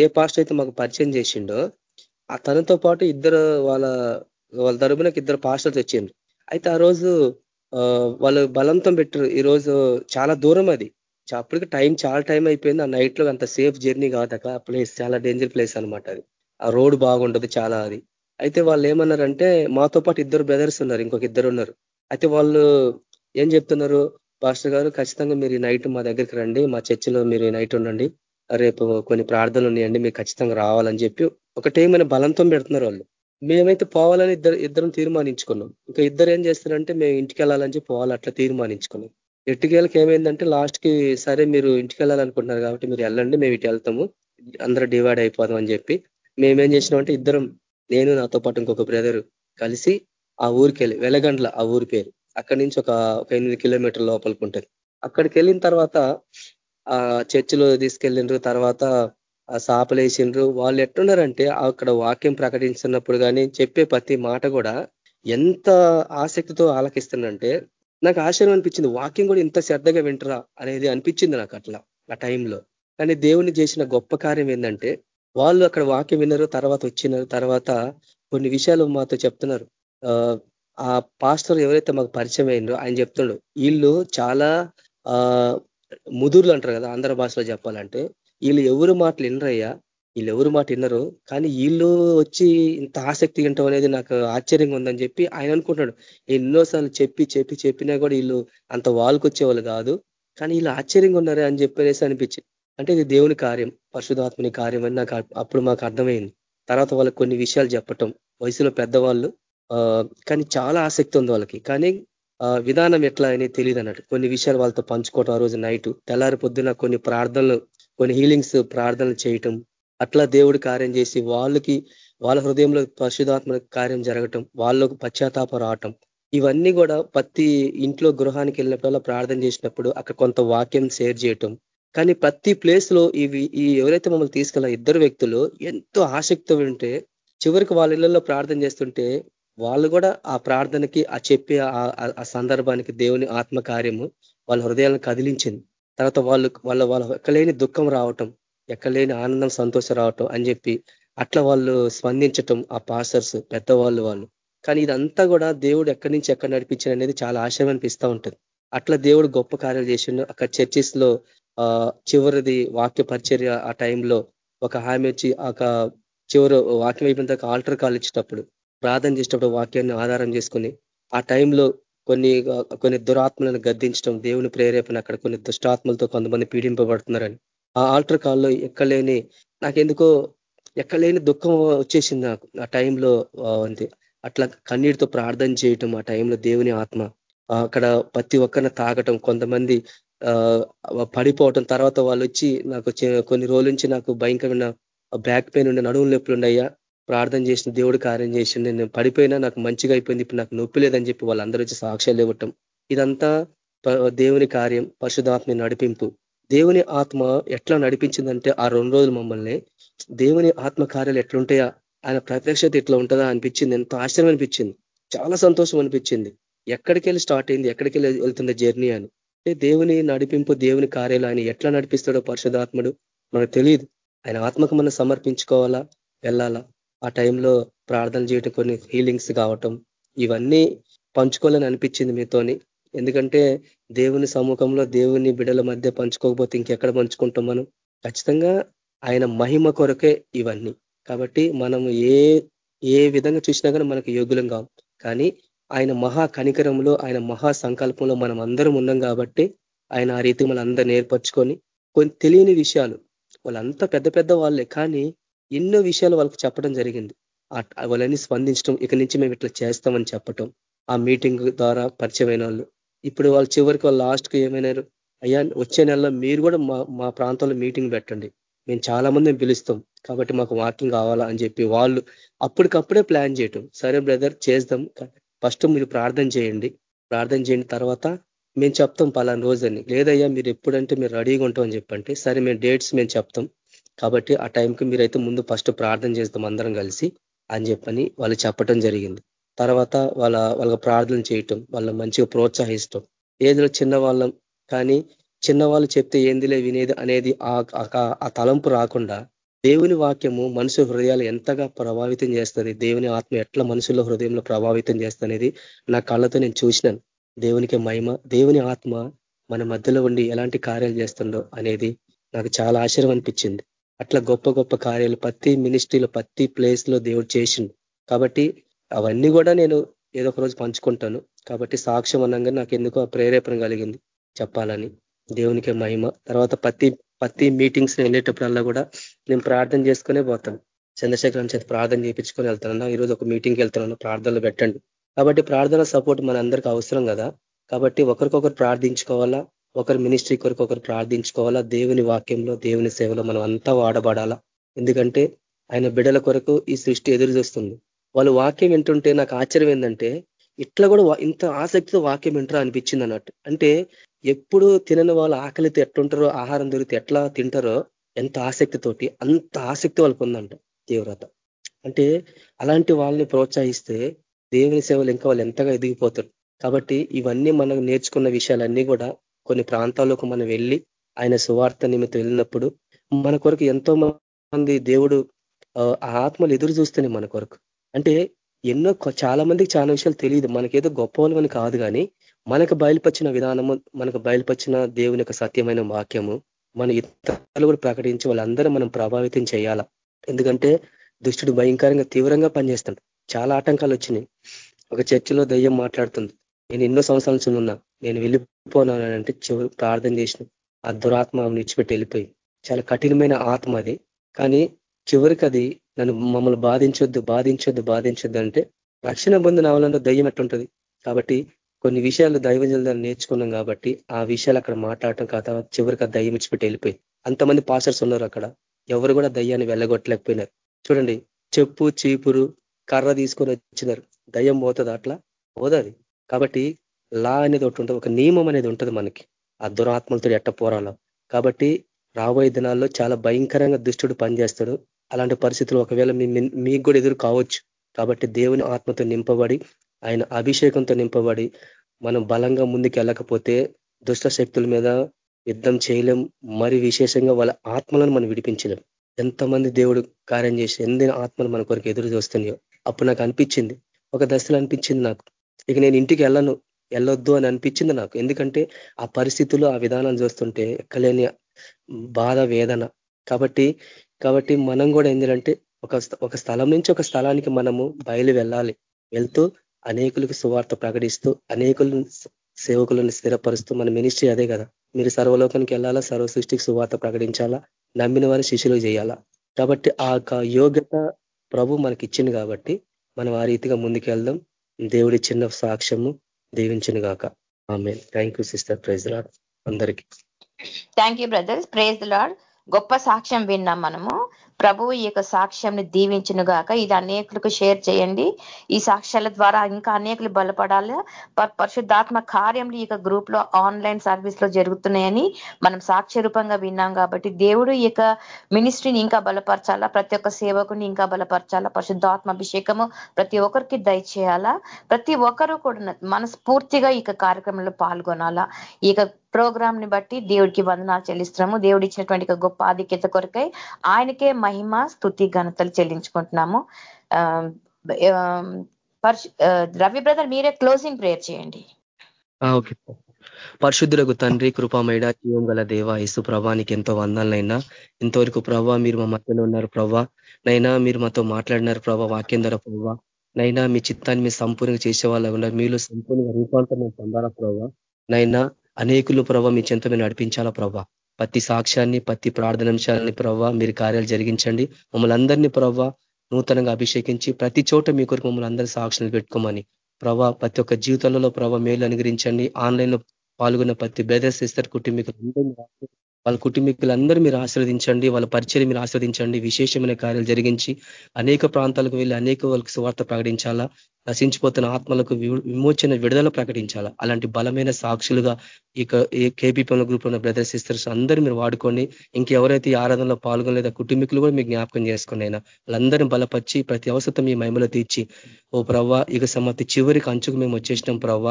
ఏ పాస్టర్ అయితే మాకు పరిచయం చేసిండో ఆ తనతో పాటు ఇద్దరు వాళ్ళ వాళ్ళ తరపునకి ఇద్దరు పాస్టర్స్ వచ్చిండ్రు అయితే ఆ రోజు వాళ్ళు బలంతో పెట్టారు. ఈ రోజు చాలా దూరం అది. అప్పటికి టైం చాలా టైం అయిపోయింది. ఆ నైట్లో అంత సేఫ్ జర్నీ కాదు అక్కడ. ప్లేస్ చాలా డేంజర్ ప్లేస్ అనమాట అది. ఆ రోడ్ బాగుండదు చాలా అది. అయితే వాళ్ళు ఏమన్నారంటే మాతో పాటు ఇద్దరు బ్రదర్స్ ఉన్నారు ఇంకొక ఇద్దరు ఉన్నారు. అయితే వాళ్ళు ఏం చెప్తున్నారు? పాస్టర్ గారు ఖచ్చితంగా మీరు నైట్ మా దగ్గరికి రండి మా చర్చిలో మీరు నైట్ ఉండండి. రేపు కొన్ని ప్రార్థనలు ఉన్నాయండి మీరు ఖచ్చితంగా రావాలని చెప్పి. ఒకటేమైనా బలంతో పెడుతున్నారు వాళ్ళు. మేమైతే పోవాలని ఇద్దరు ఇద్దరం తీర్మానించుకున్నాం. ఇంకా ఇద్దరు ఏం చేస్తారంటే మేము ఇంటికి వెళ్ళాలని చెప్పి పోవాలి అట్లా తీర్మానించుకున్నాం. ఎట్టుకేళ్ళకి ఏమైందంటే లాస్ట్కి సరే మీరు ఇంటికి వెళ్ళాలనుకుంటున్నారు కాబట్టి మీరు వెళ్ళండి మేము ఇటు వెళ్తాము అందరూ డివైడ్ అయిపోదాం అని చెప్పి మేమేం చేసినామంటే ఇద్దరం నేను నాతో పాటు ఇంకొక బ్రదర్ కలిసి ఆ ఊరికి వెళ్ళి వెలగండ్ల ఆ ఊరి పేరు అక్కడి నుంచి ఒక ఒక ఎనిమిది కిలోమీటర్ లోపలికి ఉంటుంది. అక్కడికి వెళ్ళిన తర్వాత ఆ చర్చిలో తీసుకెళ్ళిండ్రు తర్వాత సాపలేసిండ్రు వాళ్ళు ఎట్టున్నారంటే అక్కడ వాక్యం ప్రకటించినప్పుడు కానీ చెప్పే ప్రతి మాట కూడా ఎంత ఆసక్తితో ఆలకిస్తుందంటే నాకు ఆశ్చర్యం అనిపించింది. వాక్యం కూడా ఇంత శ్రద్ధగా వింటరా అనేది అనిపించింది నాకు అట్లా ఆ టైంలో కానీ దేవుని చేసిన గొప్ప కార్యం ఏంటంటే వాళ్ళు అక్కడ వాక్యం విన్నారు తర్వాత వచ్చినారు తర్వాత కొన్ని విషయాలు మాతో చెప్తున్నారు. ఆ పాస్టర్ ఎవరైతే మాకు పరిచయం అయిందో ఆయన చెప్తుండడు వీళ్ళు చాలా ఆ ముదుర్లు అంటారు కదా ఆంధ్ర భాషలో చెప్పాలంటే వీళ్ళు ఎవరు మాటలు వినరయ్యా వీళ్ళు ఎవరు మాట విన్నారు కానీ వీళ్ళు వచ్చి ఇంత ఆసక్తి వింటాం అనేది నాకు ఆశ్చర్యంగా ఉందని చెప్పి ఆయన అనుకుంటాడు ఎన్నోసార్లు చెప్పి చెప్పి చెప్పినా కూడా వీళ్ళు అంత వాళ్ళకి వచ్చేవాళ్ళు కాదు కానీ వీళ్ళు ఆశ్చర్యంగా ఉన్నారే అని చెప్పేసి అనిపించింది. అంటే ఇది దేవుని కార్యం పరిశుధాత్మని కార్యం అని నాకు అప్పుడు మాకు అర్థమైంది. తర్వాత వాళ్ళకి కొన్ని విషయాలు చెప్పటం వయసులో పెద్దవాళ్ళు కానీ చాలా ఆసక్తి ఉంది వాళ్ళకి. కానీ విధానం ఎట్లా అని తెలియదు అన్నట్టు. కొన్ని విషయాలు వాళ్ళతో పంచుకోవటం ఆ రోజు నైట్. తెల్లారి పొద్దున కొన్ని ప్రార్థనలు కొన్ని హీలింగ్స్ ప్రార్థనలు చేయటం. అట్లా దేవుడు కార్యం చేసి వాళ్ళకి వాళ్ళ హృదయంలో పరిశుధాత్మ కార్యం జరగటం వాళ్ళకు పశ్చాత్తాపం రావటం. ఇవన్నీ కూడా ప్రతి ఇంట్లో గృహానికి వెళ్ళినప్పుడు ప్రార్థన చేసినప్పుడు అక్కడ కొంత వాక్యం షేర్ చేయటం. కానీ ప్రతి ప్లేస్లో ఇవి ఈ ఎవరైతే మమ్మల్ని తీసుకెళ్ళ ఇద్దరు వ్యక్తులు ఎంతో ఆసక్తి ఉంటే చివరికి వాళ్ళ ఇళ్ళలో ప్రార్థన చేస్తుంటే వాళ్ళు కూడా ఆ ప్రార్థనకి ఆ చెప్పే ఆ సందర్భానికి దేవుని ఆత్మ కార్యము వాళ్ళ హృదయాలను కదిలించింది. తర్వాత వాళ్ళు వాళ్ళ వాళ్ళ ఎక్కలేని దుఃఖం రావటం ఎక్కలేని ఆనందం సంతోషం రావటం అని చెప్పి అట్లా వాళ్ళు స్పందించటం ఆ పాస్టర్స్ పెద్దవాళ్ళు వాళ్ళు. కానీ ఇదంతా కూడా దేవుడు ఎక్కడి నుంచి ఎక్కడ నడిపించారు అనేది చాలా ఆశయం అనిపిస్తూ ఉంటుంది. అట్లా దేవుడు గొప్ప కార్యాలు చేసిండు. అక్కడ చర్చిస్లో చివరిది వాక్య పరిచర్య ఆ టైంలో ఒక హామీ వచ్చి ఒక చివరి వాక్యం అయిపోయిన తర్వాత ఆల్టర్ కాల్ ఇచ్చేటప్పుడు ప్రార్థన చేసేటప్పుడు వాక్యాన్ని ఆధారం చేసుకుని ఆ టైంలో కొన్ని కొన్ని దురాత్మలను గద్దించడం దేవుని ప్రేరేపణ అక్కడ కొన్ని దుష్టాత్మలతో కొంతమంది పీడింపబడుతున్నారని. ఆ ఆల్టర్ కాల్లో ఎక్కలేని నాకెందుకో ఎక్కలేని దుఃఖం వచ్చేసింది నాకు ఆ టైంలో అంతే అట్లా కన్నీటితో ప్రార్థన చేయటం ఆ టైంలో దేవుని ఆత్మ అక్కడ ప్రతి ఒక్కరిని తాగటం కొంతమంది పడిపోవటం. తర్వాత వాళ్ళు వచ్చి నాకు కొన్ని రోజుల నుంచి నాకు భయంకరమైన బ్యాక్ పెయిన్ ఉండే నడువులు నొప్పులు ఉన్నాయా ప్రార్థన చేసిన దేవుడు కార్యం చేసిండు. నేను పడిపోయినా నాకు మంచిగా అయిపోయింది. ఇప్పుడు నాకు నొప్పి లేదని చెప్పి వాళ్ళందరూ వచ్చి సాక్ష్యాలు ఇవ్వటం. ఇదంతా దేవుని కార్యం పరిశుధాత్మ నడిపింపు. దేవుని ఆత్మ ఎట్లా నడిపించిందంటే ఆ రెండు రోజులు మమ్మల్ని దేవుని ఆత్మ కార్యాలు ఎట్లుంటాయా ఆయన ప్రత్యక్షత ఎట్లా ఉంటుందా అనిపించింది. ఎంతో ఆశ్చర్యం అనిపించింది. చాలా సంతోషం అనిపించింది. ఎక్కడికి వెళ్ళి స్టార్ట్ అయింది ఎక్కడికి వెళ్ళి వెళ్తుంది జర్నీ అని. దేవుని నడిపింపు దేవుని కార్యాలు ఆయన ఎట్లా నడిపిస్తాడో పరిశుధాత్ముడు మనకు తెలియదు. ఆయన ఆత్మకు మనం సమర్పించుకోవాలా వెళ్ళాలా? ఆ టైంలో ప్రార్థన చేయటం కొన్ని హీలింగ్స్ కావటం ఇవన్నీ పంచుకోవాలని అనిపించింది మీతోని. ఎందుకంటే దేవుని సముఖంలో దేవుని బిడల మధ్య పంచుకోకపోతే ఇంకెక్కడ పంచుకుంటాం మనం? ఖచ్చితంగా ఆయన మహిమ కొరకే ఇవన్నీ. కాబట్టి మనం ఏ ఏ విధంగా చూసినా కానీ మనకు యోగ్యులం కావు కానీ ఆయన మహా కనికరంలో ఆయన మహా సంకల్పంలో మనం అందరం ఉన్నాం కాబట్టి ఆయన ఆ రీతి మన అందరూ నేర్పరచుకొని కొన్ని తెలియని విషయాలు వాళ్ళంతా పెద్ద పెద్ద వాళ్ళే కానీ ఎన్నో విషయాలు వాళ్ళకి చెప్పడం జరిగింది. వాళ్ళని స్పందించడం ఇక నుంచి మేము ఇట్లా చేస్తామని చెప్పటం ఆ మీటింగ్ ద్వారా పరిచయమైన వాళ్ళు. ఇప్పుడు వాళ్ళు చివరికి వాళ్ళు లాస్ట్కి ఏమైనారు? అయ్యా వచ్చే నెలలో మీరు కూడా మా మా ప్రాంతంలో మీటింగ్ పెట్టండి. మేము చాలా మందిని పిలుస్తాం. కాబట్టి మాకు వాకింగ్ కావాలా అని చెప్పి వాళ్ళు అప్పటికప్పుడే ప్లాన్ చేయటం. సరే బ్రదర్ చేద్దాం. ఫస్ట్ మీరు ప్రార్థన చేయండి. ప్రార్థన చేయండి తర్వాత మేము చెప్తాం పలానా రోజని. లేదయ్యా మీరు ఎప్పుడంటే మీరు రెడీగా ఉంటాం అని చెప్పంటే సరే మేము డేట్స్ మేము చెప్తాం. కాబట్టి ఆ టైంకి మీరైతే ముందు ఫస్ట్ ప్రార్థన చేస్తాం అందరం కలిసి అని చెప్పని వాళ్ళు చెప్పటం జరిగింది. తర్వాత వాళ్ళ వాళ్ళ ప్రార్థన చేయటం వాళ్ళ మంచిగా ప్రోత్సహిస్తాం. ఏదో చిన్నవాళ్ళం కానీ చిన్నవాళ్ళు చెప్తే ఏందిలే వినేది అనేది ఆ తలంపు రాకుండా దేవుని వాక్యము మనుషు హృదయాలు ఎంతగా ప్రభావితం చేస్తుంది? దేవుని ఆత్మ ఎట్లా మనుషుల హృదయంలో ప్రభావితం చేస్తుంది నా కళ్ళతో నేను చూసినాను. దేవునికి మహిమ దేవుని ఆత్మ మన మధ్యలో ఉండి ఎలాంటి కార్యాలు చేస్తుండో అనేది నాకు చాలా ఆశ్చర్యం అనిపించింది. అట్లా గొప్ప గొప్ప కార్యాలు ప్రతి మినిస్ట్రీలో ప్రతి ప్లేస్లో దేవుడు చేసిండు. కాబట్టి అవన్నీ కూడా నేను ఏదో ఒక రోజు పంచుకుంటాను. కాబట్టి సాక్ష్యం అనగానే నాకు ఎందుకో ప్రేరేపణ కలిగింది చెప్పాలని. దేవునికి మహిమ. తర్వాత ప్రతి ప్రతి మీటింగ్స్ వెళ్ళేటప్పుడల్లా కూడా నేను ప్రార్థన చేసుకునే పోతాను చంద్రశేఖరం చేతి ప్రార్థన చేయించుకొని వెళ్తానన్నా ఈరోజు ఒక మీటింగ్కి వెళ్తున్నాను ప్రార్థనలు పెట్టండి. కాబట్టి ప్రార్థన సపోర్ట్ మన అవసరం కదా. కాబట్టి ఒకరికొకరు ప్రార్థించుకోవాలా? ఒకరి మినిస్ట్రీ కొరకు ఒకరు ప్రార్థించుకోవాలా? దేవుని వాక్యంలో దేవుని సేవలో మనం అంతా వాడబడాలా? ఎందుకంటే ఆయన బిడల కొరకు ఈ సృష్టి ఎదురు చూస్తుంది వాళ్ళు వాక్యం వింటుంటే నాకు ఆశ్చర్యం ఏంటంటే ఇట్లా కూడా ఇంత ఆసక్తితో వాక్యం వింటారా అనిపించింది అన్నట్టు. అంటే ఎప్పుడు తినని వాళ్ళు ఆకలితో ఎట్లుంటారో ఆహారం దొరికితే ఎట్లా తింటారో ఎంత ఆసక్తితోటి అంత ఆసక్తి వాళ్ళకు ఉందంట తీవ్రత. అంటే అలాంటి వాళ్ళని ప్రోత్సహిస్తే దేవుని సేవలు ఇంకా వాళ్ళు ఎంతగా ఎదిగిపోతారు. కాబట్టి ఇవన్నీ మనం నేర్చుకున్న విషయాలన్నీ కూడా కొన్ని ప్రాంతాలకు మనం వెళ్ళి ఆయన సువార్త నిమిత్తం వెళ్ళినప్పుడు మన కొరకు ఎంతో మంది దేవుడు ఆత్మలు ఎదురు చూస్తేనే మన కొరకు. అంటే ఎన్నో చాలా మందికి చాలా విషయాలు తెలియదు. మనకేదో గొప్ప వాళ్ళని కాదు కానీ మనకు బయలుపరిచిన విధానము మనకు బయలుపరిచిన దేవుని యొక్క సత్యమైన వాక్యము మన ఇతరులు కూడా ప్రకటించి వాళ్ళందరూ మనం ప్రభావితం చేయాలా. ఎందుకంటే దుష్టుడు భయంకరంగా తీవ్రంగా పనిచేస్తాడు. చాలా ఆటంకాలు వచ్చినాయి. ఒక చర్చిలో దయ్యం మాట్లాడుతుంది. నేను ఎన్నో సంవత్సరాల నుంచి ఉన్నా. నేను వెళ్ళిపోనానంటే చివరి ప్రార్థన చేసిన. ఆ దురాత్మ విడిచిపెట్టి వెళ్ళిపోయి. చాలా కఠినమైన ఆత్మ అది. కానీ చివరికి అది నన్ను మమ్మల్ని బాధించొద్దు బాధించొద్దు బాధించొద్దు అంటే రక్షణ పొందిన అవలంలో దయ్యం ఎట్టుంటుంది కాబట్టి కొన్ని విషయాలు దైవజనులు నేర్చుకున్నాం కాబట్టి ఆ విషయాలు అక్కడ మాట్లాడటం కాక చివరికి ఆ దయ్యం ఇచ్చిపెట్టి వెళ్ళిపోయి అంతమంది పాసర్స్ ఉన్నారు అక్కడ. ఎవరు కూడా దయ్యాన్ని వెళ్ళగొట్టలేకపోయినారు. చూడండి చెప్పు చీపురు కర్ర తీసుకొని వచ్చినారు. దయ్యం పోతుంది అట్లా? పోదది. కాబట్టి లా అనేది ఒకటి ఉంటుంది ఒక నియమం అనేది ఉంటుంది మనకి. ఆ దురాత్మలతో ఎట్ట పోరాలో. కాబట్టి రాబోయే దినాల్లో చాలా భయంకరంగా దుష్టుడు పనిచేస్తాడు. అలాంటి పరిస్థితులు ఒకవేళ మీకు కూడా ఎదురు కావచ్చు. కాబట్టి దేవుని ఆత్మతో నింపబడి ఆయన అభిషేకంతో నింపబడి మనం బలంగా ముందుకు వెళ్ళకపోతే దుష్ట శక్తుల మీద యుద్ధం చేయలేం. మరి విశేషంగా వాళ్ళ ఆత్మలను మనం విడిపించలేం. ఎంతమంది దేవుడు కార్యం చేసి ఎన్ని ఆత్మలు మన కొరకు ఎదురు చూస్తున్నాయో. అప్పుడు నాకు అనిపించింది ఒక దశలో అనిపించింది నాకు. ఇక నేను ఇంటికి వెళ్ళను వెళ్ళొద్దు అని అనిపించింది నాకు. ఎందుకంటే ఆ పరిస్థితులు ఆ విధానాలు చూస్తుంటే ఎక్కలేని బాధ వేదన. కాబట్టి కాబట్టి మనం కూడా ఏంటంటే ఒక ఒక స్థలం నుంచి ఒక స్థలానికి మనము బయలు వెళ్ళాలి. వెళ్తూ అనేకులకు సువార్త ప్రకటిస్తూ అనేకులను సేవకులను స్థిరపరుస్తూ మన మినిస్ట్రీ అదే కదా. మీరు సర్వలోకానికి వెళ్ళాలా? సర్వ సృష్టికి సువార్త ప్రకటించాలా? నమ్మిన వారి శిష్యులు చేయాలా? కాబట్టి ఆ యోగ్యత ప్రభు మనకి ఇచ్చింది కాబట్టి మనం ఆ రీతిగా ముందుకెళ్దాం. దేవుడి చిన్న సాక్ష్యము దీవించిన గాక. ఆమె thank you sister. Praise lord అందరికీ. Thank you brothers. Praise lord గొప్ప సాక్ష్యం విన్నాం మనము. ప్రభు ఈ యొక్క సాక్ష్యంని దీవించును గాక. ఇది అనేకులకు షేర్ చేయండి. ఈ సాక్ష్యాల ద్వారా ఇంకా అనేకులు బలపడాలి. పరిశుద్ధాత్మ కార్యములు ఈ యొక్క గ్రూప్లో ఆన్లైన్ సర్వీస్లో జరుగుతున్నాయని మనం సాక్ష్య రూపంగా విన్నాం కాబట్టి దేవుడు ఈ యొక్క మినిస్ట్రీని ఇంకా బలపరచాలా? ప్రతి ఒక్క సేవకుని ఇంకా బలపరచాలా? పరిశుద్ధాత్మ అభిషేకము ప్రతి ఒక్కరికి దయచేయాలా? ప్రతి ఒక్కరూ కూడా మనస్ఫూర్తిగా ఈ కార్యక్రమంలో పాల్గొనాలా? ఈ ప్రోగ్రామ్ని బట్టి దేవుడికి వందనాలు చెల్లిస్తున్నాము. దేవుడు ఇచ్చినటువంటి గొప్ప ఆధిక్యత కొరకై ఆయనకే మహిమ స్థుతి ఘనతలు చెల్లించుకుంటున్నాము. ఆ, రవి బ్రదర్ మీరే క్లోజింగ్ ప్రేయర్ చేయండి. ఓకే. పరిశుద్ధులకు తండ్రి కృపామైడ జీవం గల దేవ యేసు ప్రభానికి ఎంతో వందాలనైనా ఇంతవరకు ప్రభా మీరు మా మధ్యలో ఉన్నారు ప్రభా. నైనా మీరు మాతో మాట్లాడినారు ప్రభా వాక్యం ద్వారా ప్రభా. నైనా మీ చిత్తాన్ని మీరు సంపూర్ణంగా చేసే వాళ్ళ ఉన్నారు. మీలో సంపూర్ణంగా రూపాంతరం పొందాలా ప్రభా. నైనా అనేకులు ప్రభా మీ చెంత మీరు నడిపించాలా ప్రభా? ప్రతి సాక్ష్యాన్ని ప్రతి ప్రార్థనాంశాలని ప్రభావ మీరు కార్యాలు జరిగించండి. మమ్మల్ని అందరినీ ప్రభా నూతనంగా అభిషేకించి ప్రతి చోట మీ కొరకు మమ్మల్ని అందరి సాక్షులు పెట్టుకోమని. ప్రభా ప్రతి ఒక్క జీవితాలలో ప్రభావ మేలు అనుగ్రహించండి. ఆన్లైన్లో పాల్గొన్న ప్రతి బ్రదర్స్ సిస్టర్ కుటుంబీకులు వాళ్ళ కుటుంబీకులందరూ మీరు ఆశ్రవదించండి వాళ్ళ పరిచయం మీరు ఆశ్రవదించండి విశేషమైన కార్యాలు జరిగించి అనేక ప్రాంతాలకు వెళ్ళి అనేక వాళ్ళకి సువార్త ప్రకటించాలా నశించిపోతున్న ఆత్మలకు విమోచన విడుదల ప్రకటించాలా? అలాంటి బలమైన సాక్షులుగా ఈ కేపీపీఎంల గ్రూప్ ఉన్న బ్రదర్ సిస్టర్స్ అందరూ మీరు వాడుకోండి. ఇంకెవరైతే ఈ ఆరాధనలో పాల్గొనలేదా కుటుంబీకులు కూడా మీకు జ్ఞాపకం చేసుకోండి అయినా వాళ్ళందరినీ బలపరిచి ప్రతి అవసరం మీ మహిమలో తీర్చి ఓ ప్రవ్వ ఇక సమ్మతి చివరికి అంచుకు మేము వచ్చేసినాం ప్రవ్వ.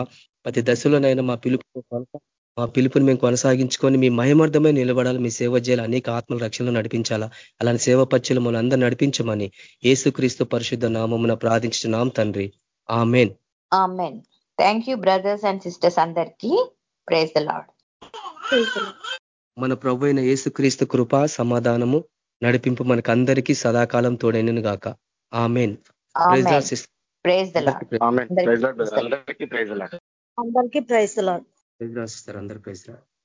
ప్రతి దశలోనైనా మా పిలుపు మా పిలుపుని మేము కొనసాగించుకొని మీ మహిమార్థమే నిలబడాలి. మీ సేవ చేయాలి. అనేక ఆత్మల రక్షణలో నడిపించాలా. అలాంటి సేవ పచ్చలు మనం అందరూ నడిపించమని ఏసుక్రీస్తు పరిశుద్ధ నామమున ప్రార్థించున్నాం తండ్రి. Amen. Amen. Thank you brothers and sisters అందరికీ. ప్రేజ్ ద లాడ్ మన ప్రభు అయిన యేసుక్రీస్తు కృప సమాధానము నడిపింపు మనకు అందరికీ సదాకాలం తోడైనను గాక. ఆమెన్. ప్రేజ్ ద లాడ్ అందరికీ ప్రైజ్ లార్డ్ రాసిస్తారు అందరు ప్రైజ్ రా